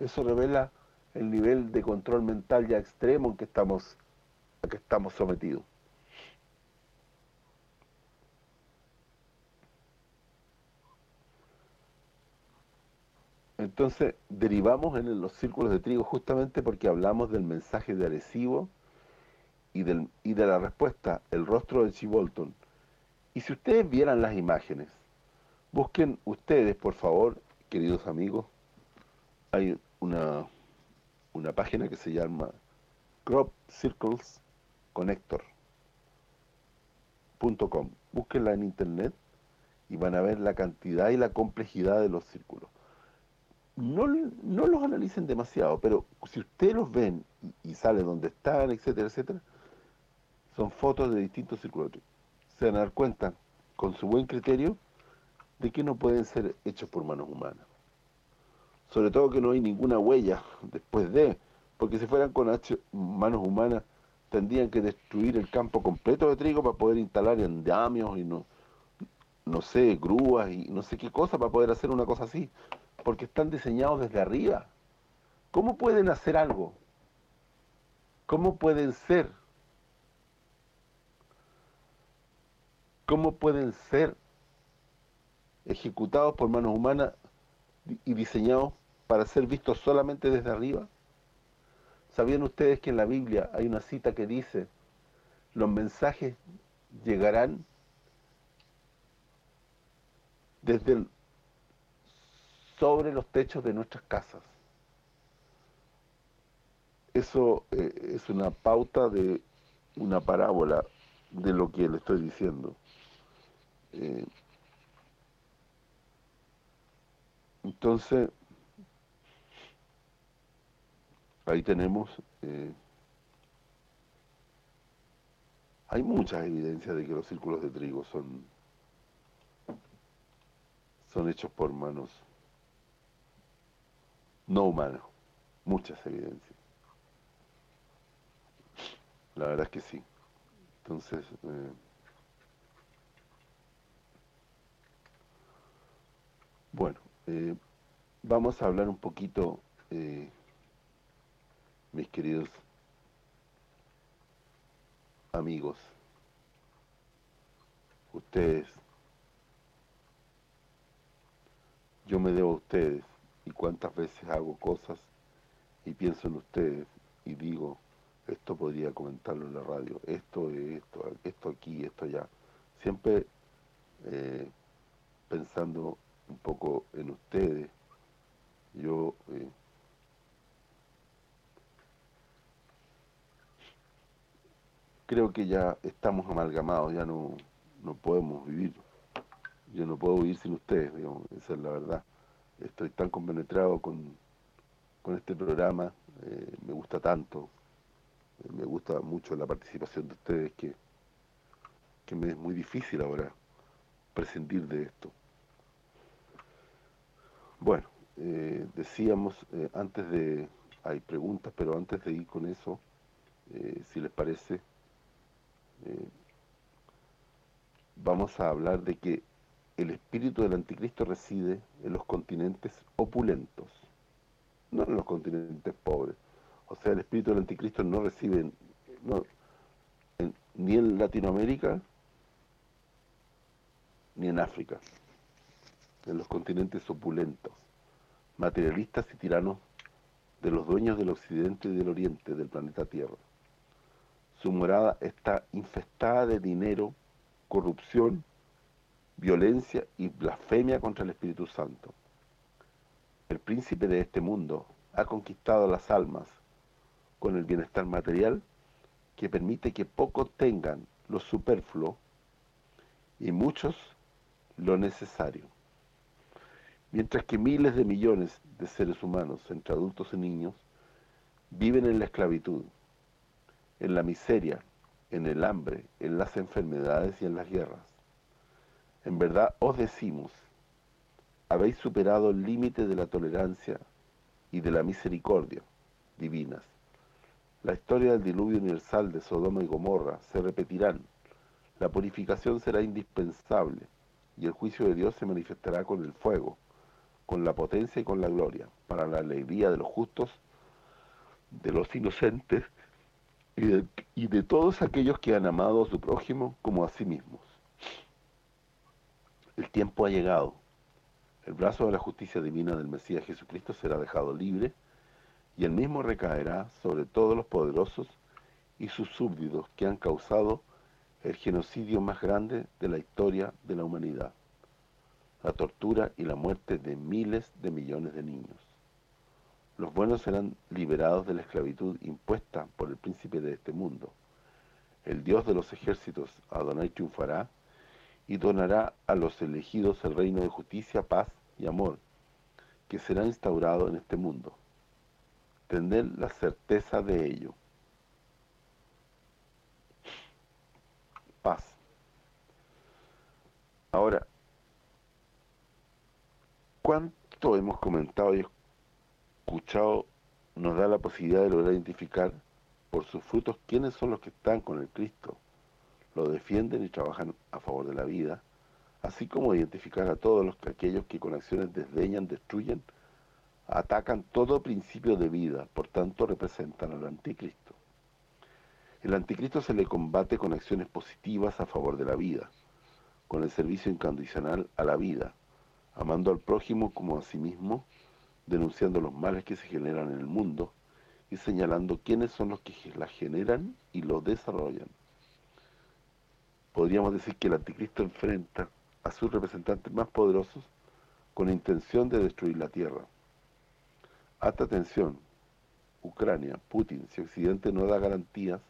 Eso revela el nivel de control mental ya extremo en que estamos, que estamos sometidos. Entonces, derivamos en los círculos de trigo justamente porque hablamos del mensaje de Arecibo y, del, y de la respuesta, el rostro de Chibolton. Y si ustedes vieran las imágenes, busquen ustedes, por favor, queridos amigos, hay una, una página que se llama Crop Circles Connector.com. Búsquenla en internet y van a ver la cantidad y la complejidad de los círculos no, no los analicen demasiado, pero si ustedes los ven y, sale donde están, etcétera, etcétera, son fotos de distintos círculos. Se van a dar cuenta, con su buen criterio, de que no pueden ser hechos por manos humanas. Sobre todo que no hay ninguna huella después de, porque si fueran con manos humanas, tendrían que destruir el campo completo de trigo para poder instalar andamios y no no sé, grúas y no sé qué cosa para poder hacer una cosa así porque están diseñados desde arriba. ¿Cómo pueden hacer algo? ¿Cómo pueden ser? ¿Cómo pueden ser ejecutados por manos humanas y diseñados para ser vistos solamente desde arriba? ¿Sabían ustedes que en la Biblia hay una cita que dice los mensajes llegarán desde el sobre los techos de nuestras casas. Eso eh, es una pauta de una parábola de lo que le estoy diciendo. Eh, Entonces, ahí tenemos, eh, hay muchas evidencias de que los círculos de trigo son, son hechos por manos no humanas, muchas evidencias. La verdad es que sí. Entonces, eh, bueno, eh, vamos a hablar un poquito, eh, mis queridos amigos, ustedes, yo me debo a ustedes y cuántas veces hago cosas y pienso en ustedes y digo, esto podría comentarlo en la radio, esto, esto, esto aquí, esto allá. Siempre eh, pensando un poco en ustedes, yo eh, creo que ya estamos amalgamados, ya no, no podemos vivir. Yo no puedo vivir sin ustedes, digamos, esa es la verdad. Estoy tan compenetrado con, con este programa, eh, me gusta tanto, eh, me gusta mucho la participación de ustedes que, que me es muy difícil ahora prescindir de esto. Bueno, eh, decíamos antes de... hay preguntas, pero antes de ir con eso, si les parece, vamos a hablar de que el espíritu del anticristo reside en los continentes opulentos, no en los continentes pobres. O sea, el espíritu del anticristo no reside ni en Latinoamérica ni en África, en los continentes opulentos materialistas y tiranos de los dueños del occidente y del oriente del planeta Tierra. Su morada está infestada de dinero, corrupción, violencia y blasfemia contra el Espíritu Santo. El príncipe de este mundo ha conquistado las almas con el bienestar material que permite que pocos tengan lo superfluo y muchos lo necesario. Mientras que miles de millones de seres humanos, entre adultos y niños, viven en la esclavitud, en la miseria, en el hambre, en las enfermedades y en las guerras. En verdad os decimos, habéis superado el límite de la tolerancia y de la misericordia divinas. La historia del diluvio universal de Sodoma y Gomorra se repetirán. La purificación será indispensable y el juicio de Dios se manifestará con el fuego con la potencia y con la gloria, para la alegría de los justos, de los inocentes y de, todos aquellos que han amado a su prójimo como a sí mismos. El tiempo ha llegado. El brazo de la justicia divina del Mesías Jesucristo será dejado libre y el mismo recaerá sobre todos los poderosos y sus súbditos que han causado el genocidio más grande de la historia de la humanidad la tortura y la muerte de miles de millones de niños. Los buenos serán liberados de la esclavitud impuesta por el príncipe de este mundo. El Dios de los ejércitos, Adonai, triunfará y donará a los elegidos el reino de justicia, paz y amor, que será instaurado en este mundo. Tener la certeza de ello. Paz. Ahora, cuánto hemos comentado y escuchado nos da la posibilidad de lograr identificar por sus frutos quiénes son los que están con el Cristo, lo defienden y trabajan a favor de la vida, así como identificar a todos los que aquellos que con acciones desdeñan, destruyen, atacan todo principio de vida, por tanto representan al anticristo. El anticristo se le combate con acciones positivas a favor de la vida, con el servicio incondicional a la vida, amando al prójimo como a sí mismo, denunciando los males que se generan en el mundo y señalando quiénes son los que la generan y lo desarrollan. Podríamos decir que el anticristo enfrenta a sus representantes más poderosos con intención de destruir la tierra. Hasta atención, Ucrania, Putin, si Occidente no da garantías,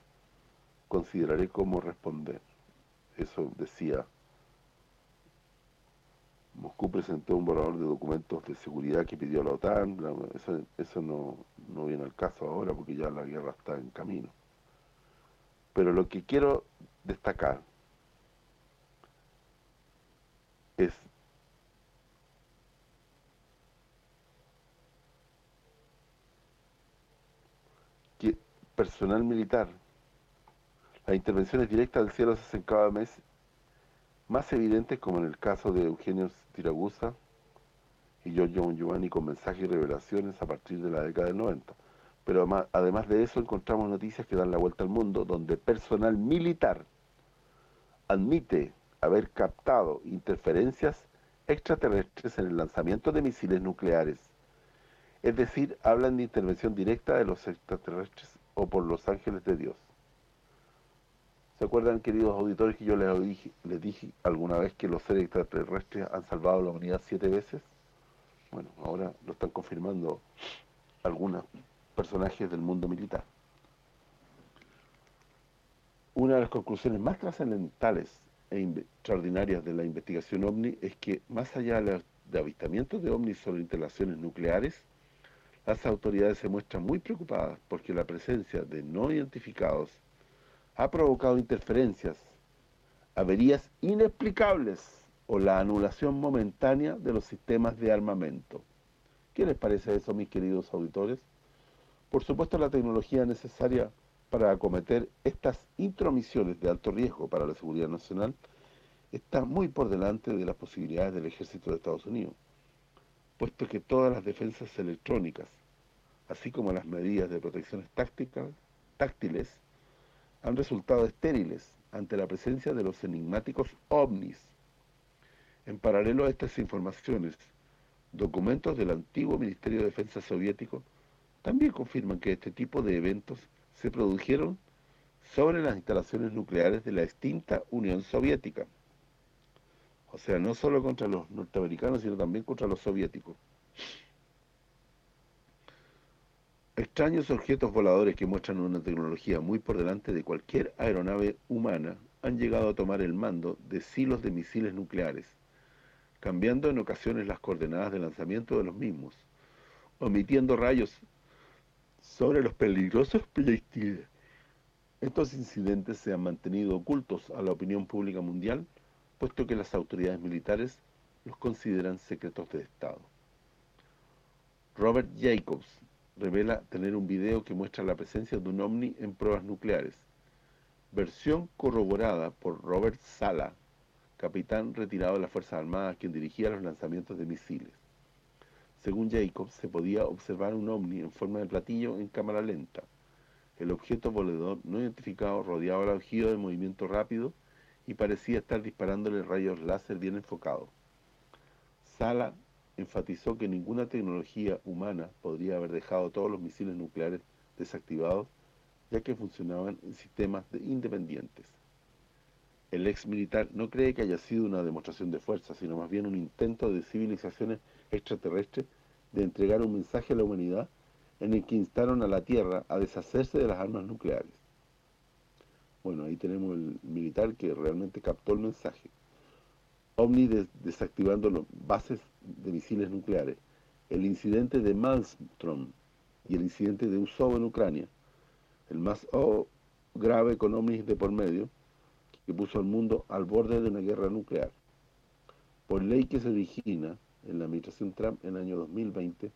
consideraré cómo responder. Eso decía Moscú presentó un borrador de documentos de seguridad que pidió a la OTAN, eso, eso no, no viene al caso ahora porque ya la guerra está en camino. Pero lo que quiero destacar es que personal militar, las intervenciones directas del cielo se hacen cada mes más evidentes como en el caso de Eugenio Tiragusa y Giorgio Giovanni con mensajes y revelaciones a partir de la década del 90. Pero además de eso encontramos noticias que dan la vuelta al mundo, donde personal militar admite haber captado interferencias extraterrestres en el lanzamiento de misiles nucleares. Es decir, hablan de intervención directa de los extraterrestres o por los ángeles de Dios. ¿Se acuerdan, queridos auditores, que yo les dije, alguna vez que los seres extraterrestres han salvado la humanidad siete veces? Bueno, ahora lo están confirmando algunos personajes del mundo militar. Una de las conclusiones más trascendentales e extraordinarias de la investigación OVNI es que, más allá de, avistamientos de OVNI sobre instalaciones nucleares, las autoridades se muestran muy preocupadas porque la presencia de no identificados ha provocado interferencias, averías inexplicables o la anulación momentánea de los sistemas de armamento. ¿Qué les parece eso, mis queridos auditores? Por supuesto, la tecnología necesaria para acometer estas intromisiones de alto riesgo para la seguridad nacional está muy por delante de las posibilidades del ejército de Estados Unidos, puesto que todas las defensas electrónicas, así como las medidas de protecciones tácticas, táctiles, han resultado estériles ante la presencia de los enigmáticos ovnis. En paralelo a estas informaciones, documentos del antiguo Ministerio de Defensa soviético también confirman que este tipo de eventos se produjeron sobre las instalaciones nucleares de la extinta Unión Soviética. O sea, no solo contra los norteamericanos, sino también contra los soviéticos. Extraños objetos voladores que muestran una tecnología muy por delante de cualquier aeronave humana han llegado a tomar el mando de silos de misiles nucleares, cambiando en ocasiones las coordenadas de lanzamiento de los mismos, omitiendo rayos sobre los peligrosos proyectiles. Estos incidentes se han mantenido ocultos a la opinión pública mundial, puesto que las autoridades militares los consideran secretos de Estado. Robert Jacobs, revela tener un video que muestra la presencia de un ovni en pruebas nucleares. Versión corroborada por Robert Sala, capitán retirado de las Fuerzas Armadas quien dirigía los lanzamientos de misiles. Según Jacob, se podía observar un ovni en forma de platillo en cámara lenta. El objeto volador no identificado rodeaba el ojido de movimiento rápido y parecía estar disparándole rayos láser bien enfocados. Sala enfatizó que ninguna tecnología humana podría haber dejado todos los misiles nucleares desactivados, ya que funcionaban en sistemas independientes. El ex militar no cree que haya sido una demostración de fuerza, sino más bien un intento de civilizaciones extraterrestres de entregar un mensaje a la humanidad en el que instaron a la Tierra a deshacerse de las armas nucleares. Bueno, ahí tenemos el militar que realmente captó el mensaje. OVNI desactivando las bases de misiles nucleares, el incidente de Malmström y el incidente de Usov en Ucrania, el más grave con OVNIs de por medio, que puso al mundo al borde de una guerra nuclear. Por ley que se origina en la administración Trump en el año 2020,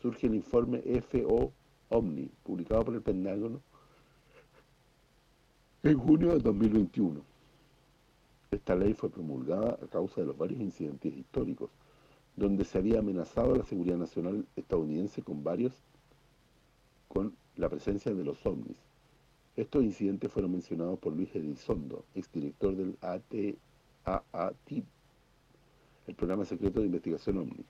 surge el informe FO OVNI, publicado por el Pentágono en junio de 2021 esta ley fue promulgada a causa de los varios incidentes históricos, donde se había amenazado la seguridad nacional estadounidense con varios, con la presencia de los ovnis. Estos incidentes fueron mencionados por Luis Elizondo, exdirector del ATAATIP, el programa secreto de investigación OVNI.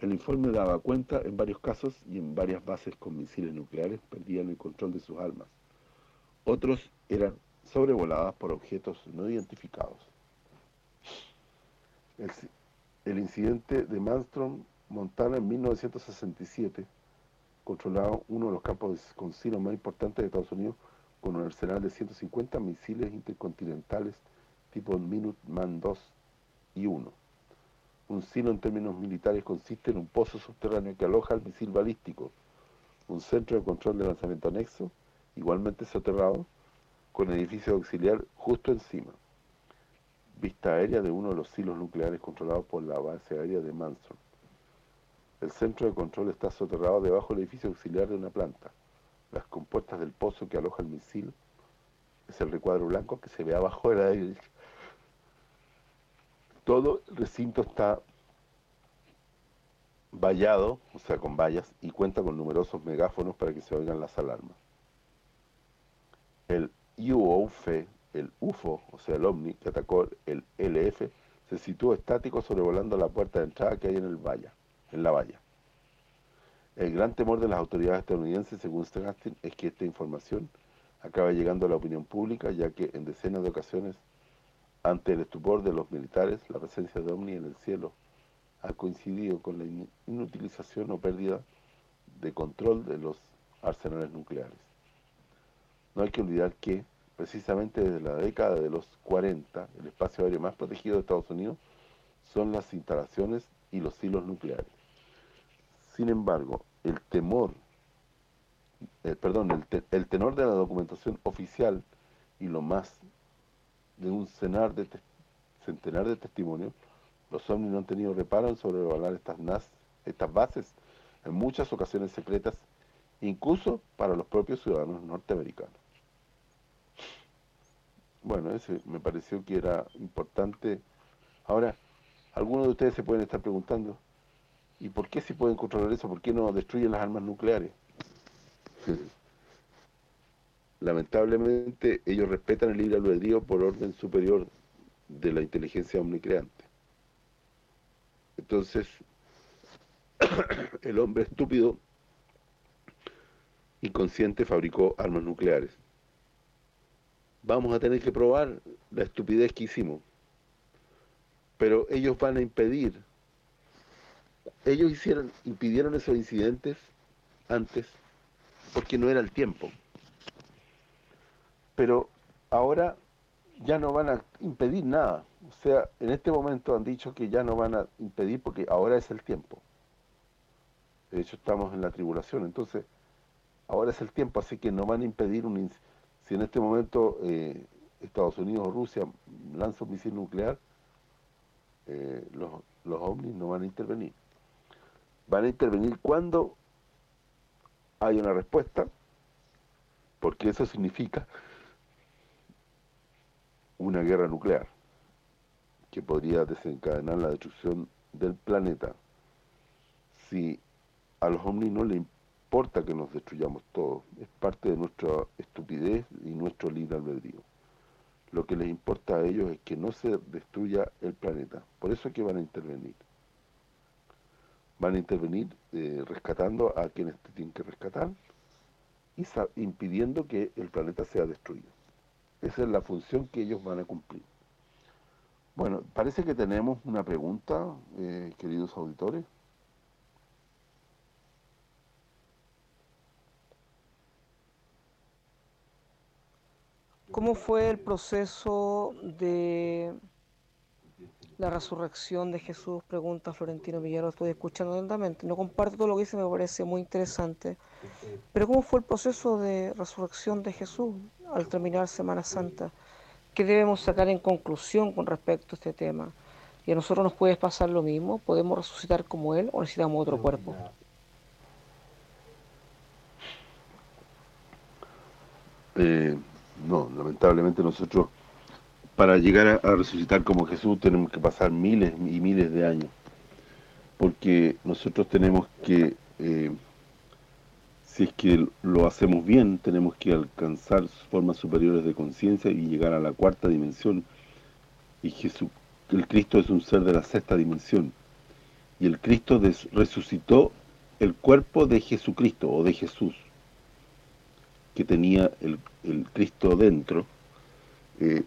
El informe daba cuenta en varios casos y en varias bases con misiles nucleares perdían el control de sus armas. Otros eran sobrevoladas por objetos no identificados. El, incidente de Manstrom, Montana, en 1967, controlaba uno de los campos de concilio más importantes de Estados Unidos con un arsenal de 150 misiles intercontinentales tipo Minuteman II y 1. Un silo en términos militares consiste en un pozo subterráneo que aloja el misil balístico, un centro de control de lanzamiento anexo, igualmente soterrado, con edificio auxiliar justo encima. Vista aérea de uno de los silos nucleares controlados por la base aérea de Manson. El centro de control está soterrado debajo del edificio auxiliar de una planta. Las compuertas del pozo que aloja el misil es el recuadro blanco que se ve abajo de la. Todo el recinto está vallado, o sea, con vallas, y cuenta con numerosos megáfonos para que se oigan las alarmas. El UOF, el UFO, o sea, el OVNI, que atacó el LF, se sitúa estático sobrevolando la puerta de entrada que hay en el valla, en la valla. El gran temor de las autoridades estadounidenses, según Steinstein, es que esta información acabe llegando a la opinión pública, ya que en decenas de ocasiones, ante el estupor de los militares, la presencia de OVNI en el cielo ha coincidido con la inutilización o pérdida de control de los arsenales nucleares. No hay que olvidar que, precisamente desde la década de los 40, el espacio aéreo más protegido de Estados Unidos son las instalaciones y los hilos nucleares. Sin embargo, el temor, eh, perdón, el, tenor de la documentación oficial y lo más de un cenar de centenar de testimonios los ovnis no han tenido reparo en sobrevalar estas, estas bases en muchas ocasiones secretas, incluso para los propios ciudadanos norteamericanos. Bueno, ese me pareció que era importante. Ahora, algunos de ustedes se pueden estar preguntando, ¿y por qué si pueden controlar eso? ¿Por qué no destruyen las armas nucleares? Lamentablemente, ellos respetan el libre albedrío por orden superior de la inteligencia omnicreante. Entonces, el hombre estúpido, inconsciente, fabricó armas nucleares. Vamos a tener que probar la estupidez que hicimos. Pero ellos van a impedir, ellos hicieron impidieron esos incidentes antes porque no era el tiempo. Pero ahora ya no van a impedir nada. O sea, en este momento han dicho que ya no van a impedir porque ahora es el tiempo. De hecho, estamos en la tribulación. Entonces, ahora es el tiempo, así que no van a impedir un... Si en este momento eh, Estados Unidos o Rusia lanza un misil nuclear, eh, los, los ovnis no van a intervenir. Van a intervenir cuando hay una respuesta, porque eso significa una guerra nuclear que podría desencadenar la destrucción del planeta. Si a los ovnis no le importa que nos destruyamos todos, es parte de nuestra estupidez y nuestro libre albedrío. Lo que les importa a ellos es que no se destruya el planeta. Por eso es que van a intervenir. Van a intervenir eh, rescatando a quienes tienen que rescatar y impidiendo que el planeta sea destruido. Esa es la función que ellos van a cumplir. Bueno, parece que tenemos una pregunta, eh, queridos auditores. ¿Cómo fue el proceso de la resurrección de Jesús? Pregunta Florentino Villaro, estoy escuchando atentamente. No comparto todo lo que dice, me parece muy interesante. Pero ¿cómo fue el proceso de resurrección de Jesús? Al terminar Semana Santa. ¿Qué debemos sacar en conclusión con respecto a este tema? ¿Y a nosotros nos puede pasar lo mismo? ¿Podemos resucitar como Él o necesitamos otro cuerpo? Eh, no, lamentablemente nosotros para llegar a, resucitar como Jesús tenemos que pasar miles y miles de años porque nosotros tenemos que eh, si es que lo hacemos bien, tenemos que alcanzar formas superiores de conciencia y llegar a la cuarta dimensión. Y Jesús, el Cristo es un ser de la sexta dimensión. Y el Cristo resucitó el cuerpo de Jesucristo, o de Jesús, que tenía el, Cristo dentro. Eh,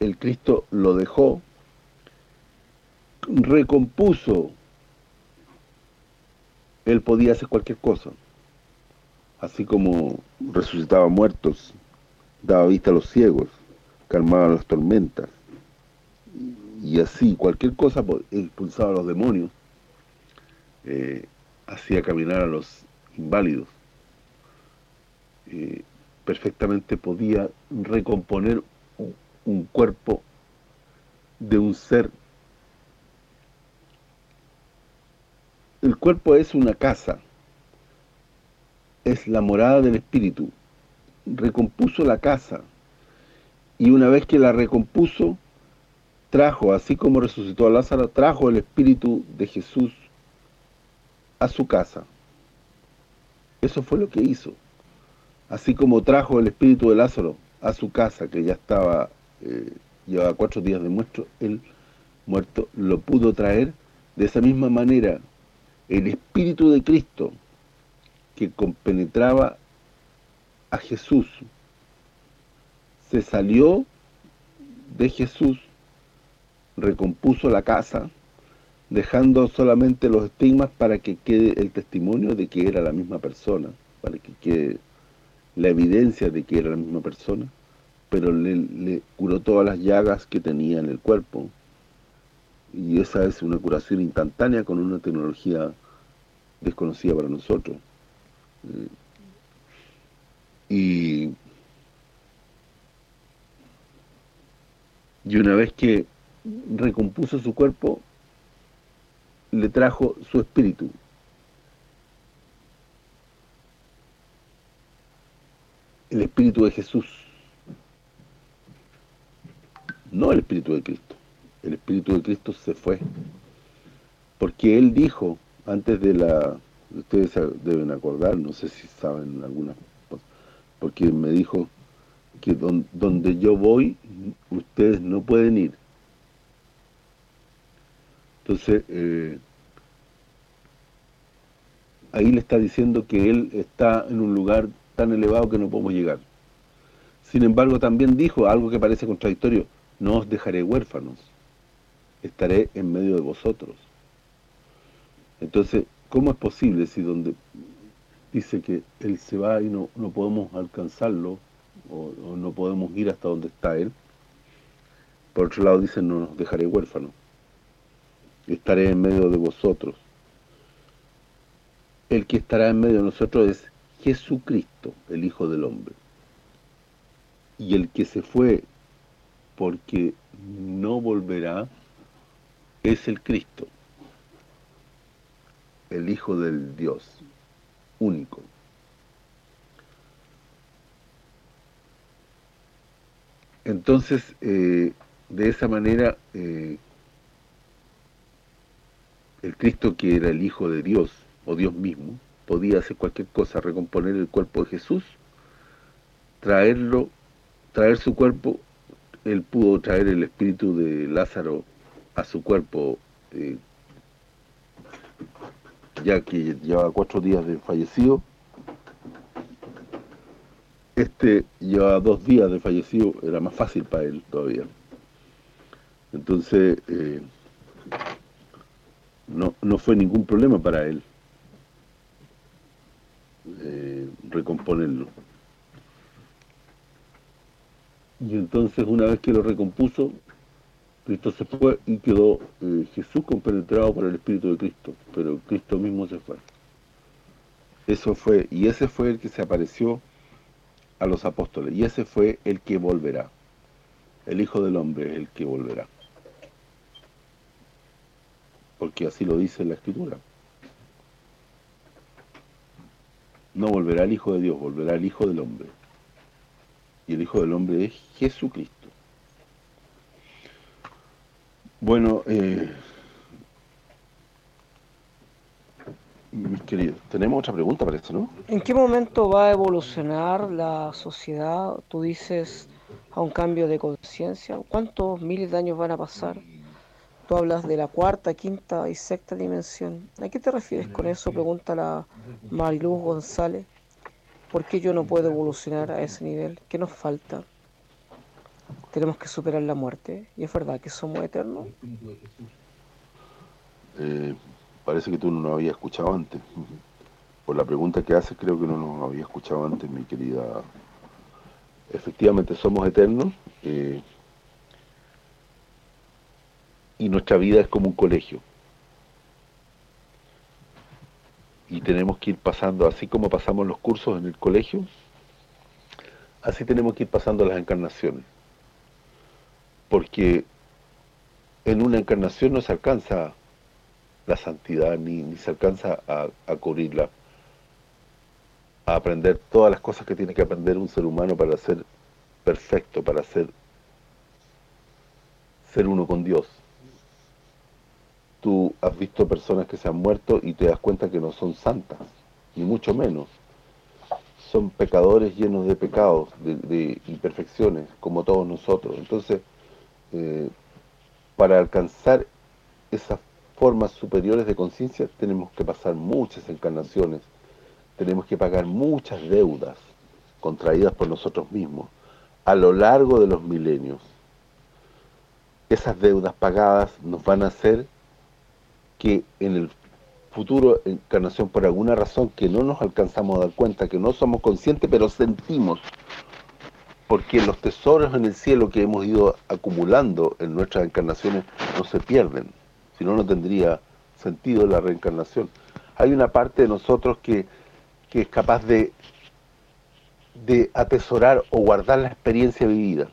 el Cristo lo dejó, recompuso, él podía hacer cualquier cosa así como resucitaba muertos, daba vista a los ciegos, calmaba las tormentas, y así cualquier cosa expulsaba a los demonios, eh, hacía caminar a los inválidos, eh, perfectamente podía recomponer un cuerpo de un ser. El cuerpo es una casa, es la morada del espíritu. Recompuso la casa y una vez que la recompuso, trajo, así como resucitó a Lázaro, trajo el espíritu de Jesús a su casa. Eso fue lo que hizo. Así como trajo el espíritu de Lázaro a su casa, que ya estaba, eh, llevaba cuatro días de muerto, él muerto, lo pudo traer de esa misma manera. El espíritu de Cristo, que compenetraba a Jesús, se salió de Jesús, recompuso la casa, dejando solamente los estigmas para que quede el testimonio de que era la misma persona, para que quede la evidencia de que era la misma persona, pero le, curó todas las llagas que tenía en el cuerpo. Y esa es una curación instantánea con una tecnología desconocida para nosotros. Y Y una vez que recompuso su cuerpo, le trajo su espíritu. El espíritu de Jesús. No el espíritu de Cristo. El espíritu de Cristo se fue. Porque Él dijo, antes de la... Ustedes deben acordar, no sé si saben algunas... Porque me dijo que donde yo voy, ustedes no pueden ir. Entonces, eh, ahí le está diciendo que él está en un lugar tan elevado que no podemos llegar. Sin embargo, también dijo algo que parece contradictorio, no os dejaré huérfanos, estaré en medio de vosotros. Entonces, ¿cómo es posible si donde dice que él se va y no, no podemos alcanzarlo, o, no podemos ir hasta donde está Él. Por otro lado dice, no nos dejaré huérfanos, estaré en medio de vosotros. El que estará en medio de nosotros es Jesucristo, el Hijo del Hombre. Y el que se fue porque no volverá es el Cristo, el Hijo del Dios único. Entonces, eh, de esa manera, eh, el Cristo que era el Hijo de Dios, o Dios mismo, podía hacer cualquier cosa, recomponer el cuerpo de Jesús, traerlo, traer su cuerpo, él pudo traer el espíritu de Lázaro a su cuerpo, eh, ya que llevaba cuatro días de fallecido, este llevaba dos días de fallecido, era más fácil para él todavía. Entonces, eh, no, no fue ningún problema para él eh, recomponerlo. Y entonces, una vez que lo recompuso, Cristo se fue y quedó eh, Jesús compenetrado por el Espíritu de Cristo, pero Cristo mismo se fue. Eso fue, y ese fue el que se apareció a los apóstoles. Y ese fue el que volverá. El Hijo del Hombre es el que volverá. Porque así lo dice la Escritura. No volverá el Hijo de Dios, volverá el Hijo del Hombre. Y el Hijo del Hombre es Jesucristo. Bueno, eh, mis queridos. Tenemos otra pregunta para esto, ¿no? ¿En qué momento va a evolucionar la sociedad? Tú dices a un cambio de conciencia. ¿Cuántos miles de años van a pasar? Tú hablas de la cuarta, quinta y sexta dimensión. ¿A qué te refieres con eso? Pregunta la Mariluz González. ¿Por qué yo no puedo evolucionar a ese nivel? ¿Qué nos falta? Tenemos que superar la muerte. ¿Y es verdad que somos eternos? Eh, parece que tú no lo habías escuchado antes. Por la pregunta que haces, creo que no nos había escuchado antes, mi querida. Efectivamente, somos eternos. Eh, y nuestra vida es como un colegio. Y tenemos que ir pasando, así como pasamos los cursos en el colegio, así tenemos que ir pasando las encarnaciones. Porque en una encarnación no se alcanza la santidad, ni, ni se alcanza a, a cubrirla, a aprender todas las cosas que tiene que aprender un ser humano para ser perfecto, para ser ser uno con Dios. Tú has visto personas que se han muerto y te das cuenta que no son santas, ni mucho menos. Son pecadores llenos de pecados, de, imperfecciones, como todos nosotros. Entonces, eh, para alcanzar esas formas superiores de conciencia tenemos que pasar muchas encarnaciones, tenemos que pagar muchas deudas contraídas por nosotros mismos a lo largo de los milenios. Esas deudas pagadas nos van a hacer que en el futuro encarnación por alguna razón que no nos alcanzamos a dar cuenta, que no somos conscientes, pero sentimos, porque los tesoros en el cielo que hemos ido acumulando en nuestras encarnaciones no se pierden, si no, no tendría sentido la reencarnación. Hay una parte de nosotros que, que es capaz de, de atesorar o guardar la experiencia vivida.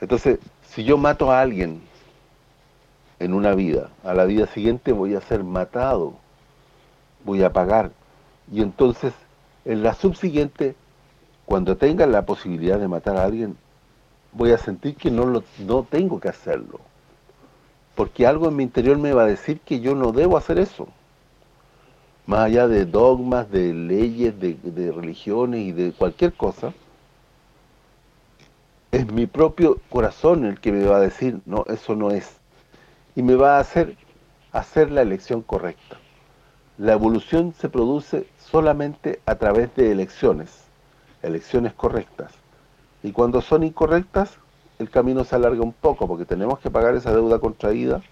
Entonces, si yo mato a alguien en una vida, a la vida siguiente voy a ser matado, voy a pagar. Y entonces, en la subsiguiente, cuando tenga la posibilidad de matar a alguien, voy a sentir que no, lo, no tengo que hacerlo. Porque algo en mi interior me va a decir que yo no debo hacer eso. Más allá de dogmas, de leyes, de, religiones y de cualquier cosa, es mi propio corazón el que me va a decir, no, eso no es. Y me va a hacer hacer la elección correcta. La evolución se produce solamente a través de elecciones, elecciones correctas. Y cuando son incorrectas, el camino se alarga un poco, porque tenemos que pagar esa deuda contraída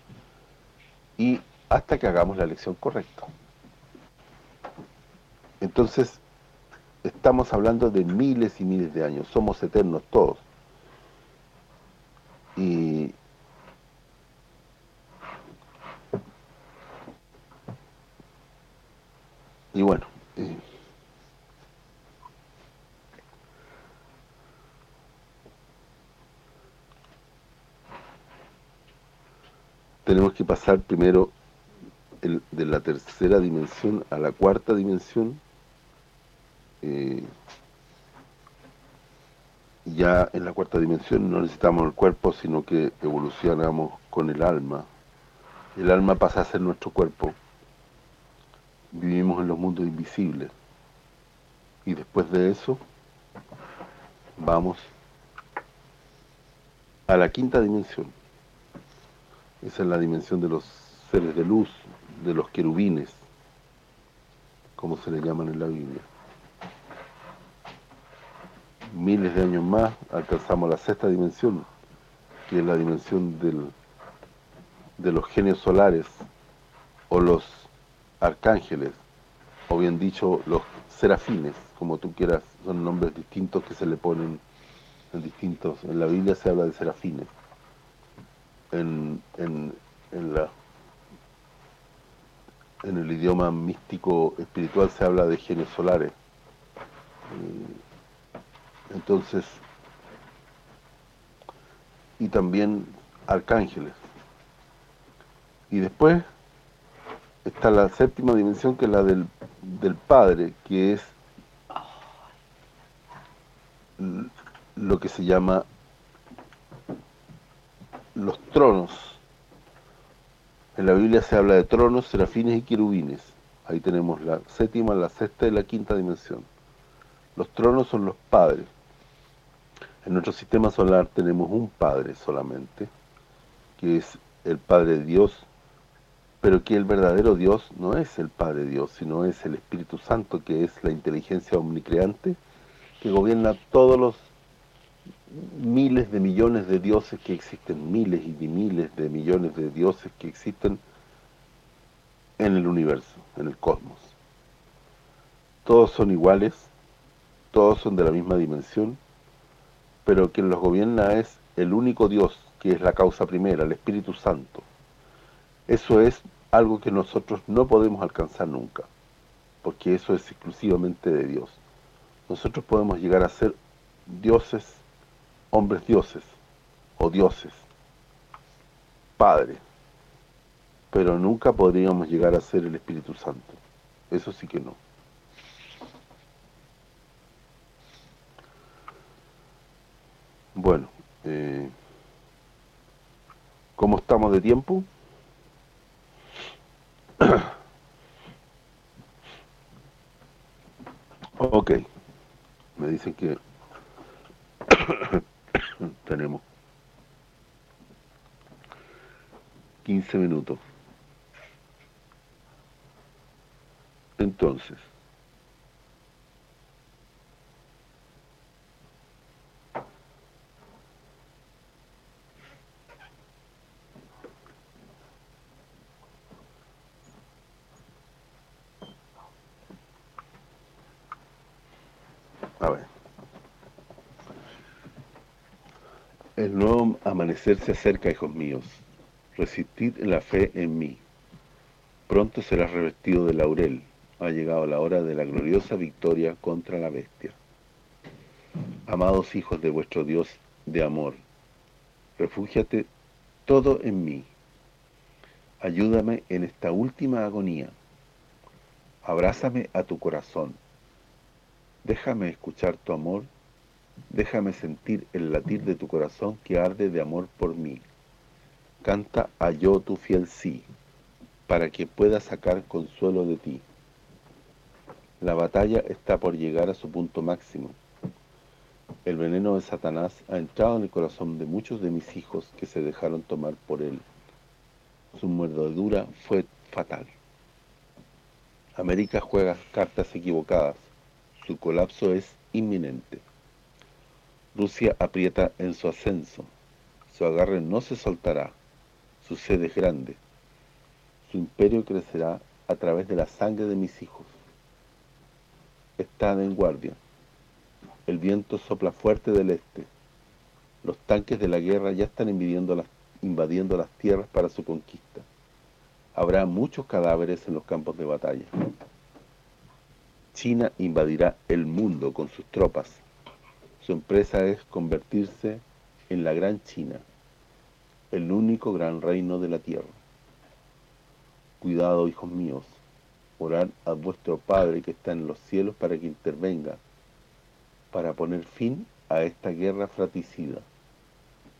y hasta que hagamos la elección correcta. Entonces, estamos hablando de miles y miles de años, somos eternos todos. Y, y bueno, eh, que pasar primero de la tercera dimensión a la cuarta dimensión eh, ya en la cuarta dimensión no necesitamos el cuerpo, sino que evolucionamos con el alma. El alma pasa a ser nuestro cuerpo. Vivimos en los mundos invisibles. Y después de eso, vamos a la quinta dimensión. Esa es la dimensión de los seres de luz, de los querubines, como se le llaman en la Biblia. Miles de años más alcanzamos la sexta dimensión, que es la dimensión del, de los genios solares o los arcángeles, o bien dicho, los serafines, como tú quieras, son nombres distintos que se le ponen en distintos, en la Biblia se habla de serafines, en, en, en la en el idioma místico espiritual se habla de genios solares. Entonces, y también arcángeles. Y después está la séptima dimensión que es la del, del Padre, que es lo que se llama los tronos. En la Biblia se habla de tronos, serafines y querubines. Ahí tenemos la séptima, la sexta y la quinta dimensión. Los tronos son los padres. En nuestro sistema solar tenemos un Padre solamente, que es el Padre Dios, pero que el verdadero Dios no es el Padre Dios, sino es el Espíritu Santo, que es la inteligencia omnicreante, que gobierna todos los miles de millones de dioses que existen, miles y miles de millones de dioses que existen en el universo, en el cosmos. Todos son iguales, todos son de la misma dimensión, pero quien los gobierna es el único Dios que es la causa primera, el Espíritu Santo. Eso es algo que nosotros no podemos alcanzar nunca, porque eso es exclusivamente de Dios. Nosotros podemos llegar a ser dioses, hombres dioses, o dioses, Padre, pero nunca podríamos llegar a ser el Espíritu Santo. Eso sí que no. Bueno, eh, ¿cómo estamos de tiempo? ok, me dicen que tenemos 15 minutos. Entonces, A ver. El nuevo amanecer acerca, hijos míos. Resistid la fe en mí. Pronto serás revestido de laurel. Ha llegado la hora de la gloriosa victoria contra la bestia. Amados hijos de vuestro Dios de amor, refúgiate todo en mí. Ayúdame en esta última agonía. Abrázame a tu corazón. Déjame escuchar tu amor. Déjame sentir el latir de tu corazón que arde de amor por mí. Canta a yo tu fiel sí, para que pueda sacar consuelo de ti. La batalla está por llegar a su punto máximo. El veneno de Satanás ha entrado en el corazón de muchos de mis hijos que se dejaron tomar por él. Su mordedura fue fatal. América juega cartas equivocadas. Su colapso es inminente. Rusia aprieta en su ascenso. Su agarre no se soltará. Su sede es grande. Su imperio crecerá a través de la sangre de mis hijos. Estad en guardia. El viento sopla fuerte del este. Los tanques de la guerra ya están invadiendo las tierras para su conquista. Habrá muchos cadáveres en los campos de batalla. China invadirá el mundo con sus tropas. Su empresa es convertirse en la Gran China, el único gran reino de la tierra. Cuidado, hijos míos, orad a vuestro Padre que está en los cielos para que intervenga, para poner fin a esta guerra fratricida,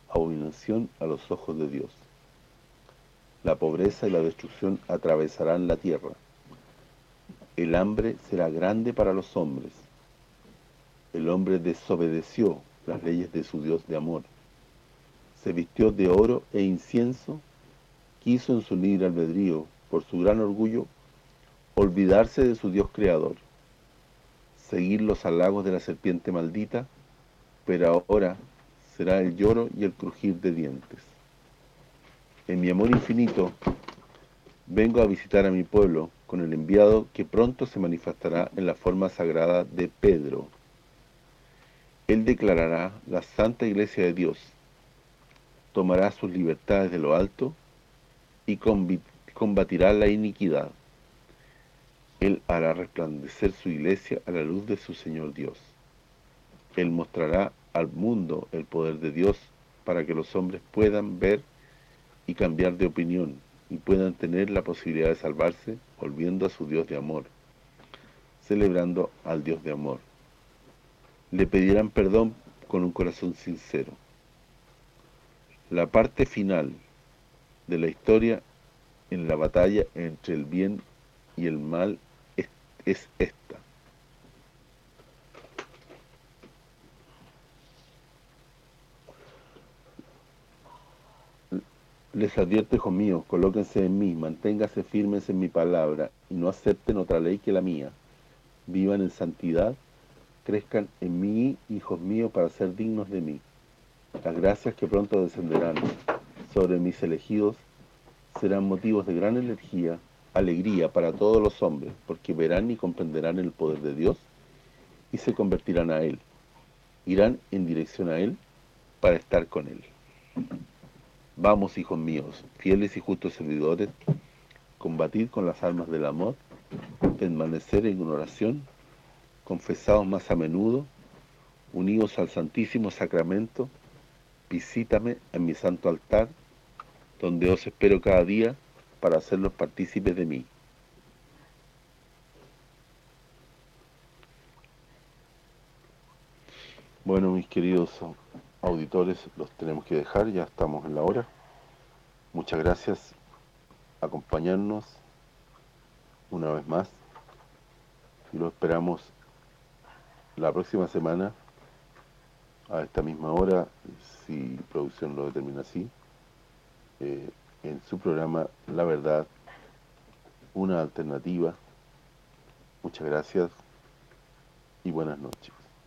abominación a los ojos de Dios. La pobreza y la destrucción atravesarán la tierra. El hambre será grande para los hombres. El hombre desobedeció las leyes de su Dios de amor se vistió de oro e incienso, quiso en su libre albedrío, por su gran orgullo, olvidarse de su Dios creador, seguir los halagos de la serpiente maldita, pero ahora será el lloro y el crujir de dientes. En mi amor infinito, vengo a visitar a mi pueblo con el enviado que pronto se manifestará en la forma sagrada de Pedro. Él declarará la Santa Iglesia de Dios, tomará sus libertades de lo alto y combatirá la iniquidad. Él hará resplandecer su iglesia a la luz de su Señor Dios. Él mostrará al mundo el poder de Dios para que los hombres puedan ver y cambiar de opinión y puedan tener la posibilidad de salvarse volviendo a su Dios de amor, celebrando al Dios de amor. Le pedirán perdón con un corazón sincero la parte final de la historia en la batalla entre el bien y el mal es, es esta. Les advierto, hijos míos, colóquense en mí, manténganse firmes en mi palabra y no acepten otra ley que la mía. Vivan en santidad, crezcan en mí, hijos míos, para ser dignos de mí. Las gracias que pronto descenderán sobre mis elegidos serán motivos de gran energía, alegría para todos los hombres, porque verán y comprenderán el poder de Dios y se convertirán a Él. Irán en dirección a Él para estar con Él. Vamos, hijos míos, fieles y justos servidores, combatir con las armas del amor, permanecer en oración, confesados más a menudo, unidos al Santísimo Sacramento, visítame en mi santo altar, donde os espero cada día para hacerlos partícipes de mí. Bueno, mis queridos auditores, los tenemos que dejar, ya estamos en la hora. Muchas gracias acompañarnos una vez más y lo esperamos la próxima semana a esta misma hora, si producción lo determina así, eh, en su programa La Verdad, una alternativa. Muchas gracias y buenas noches.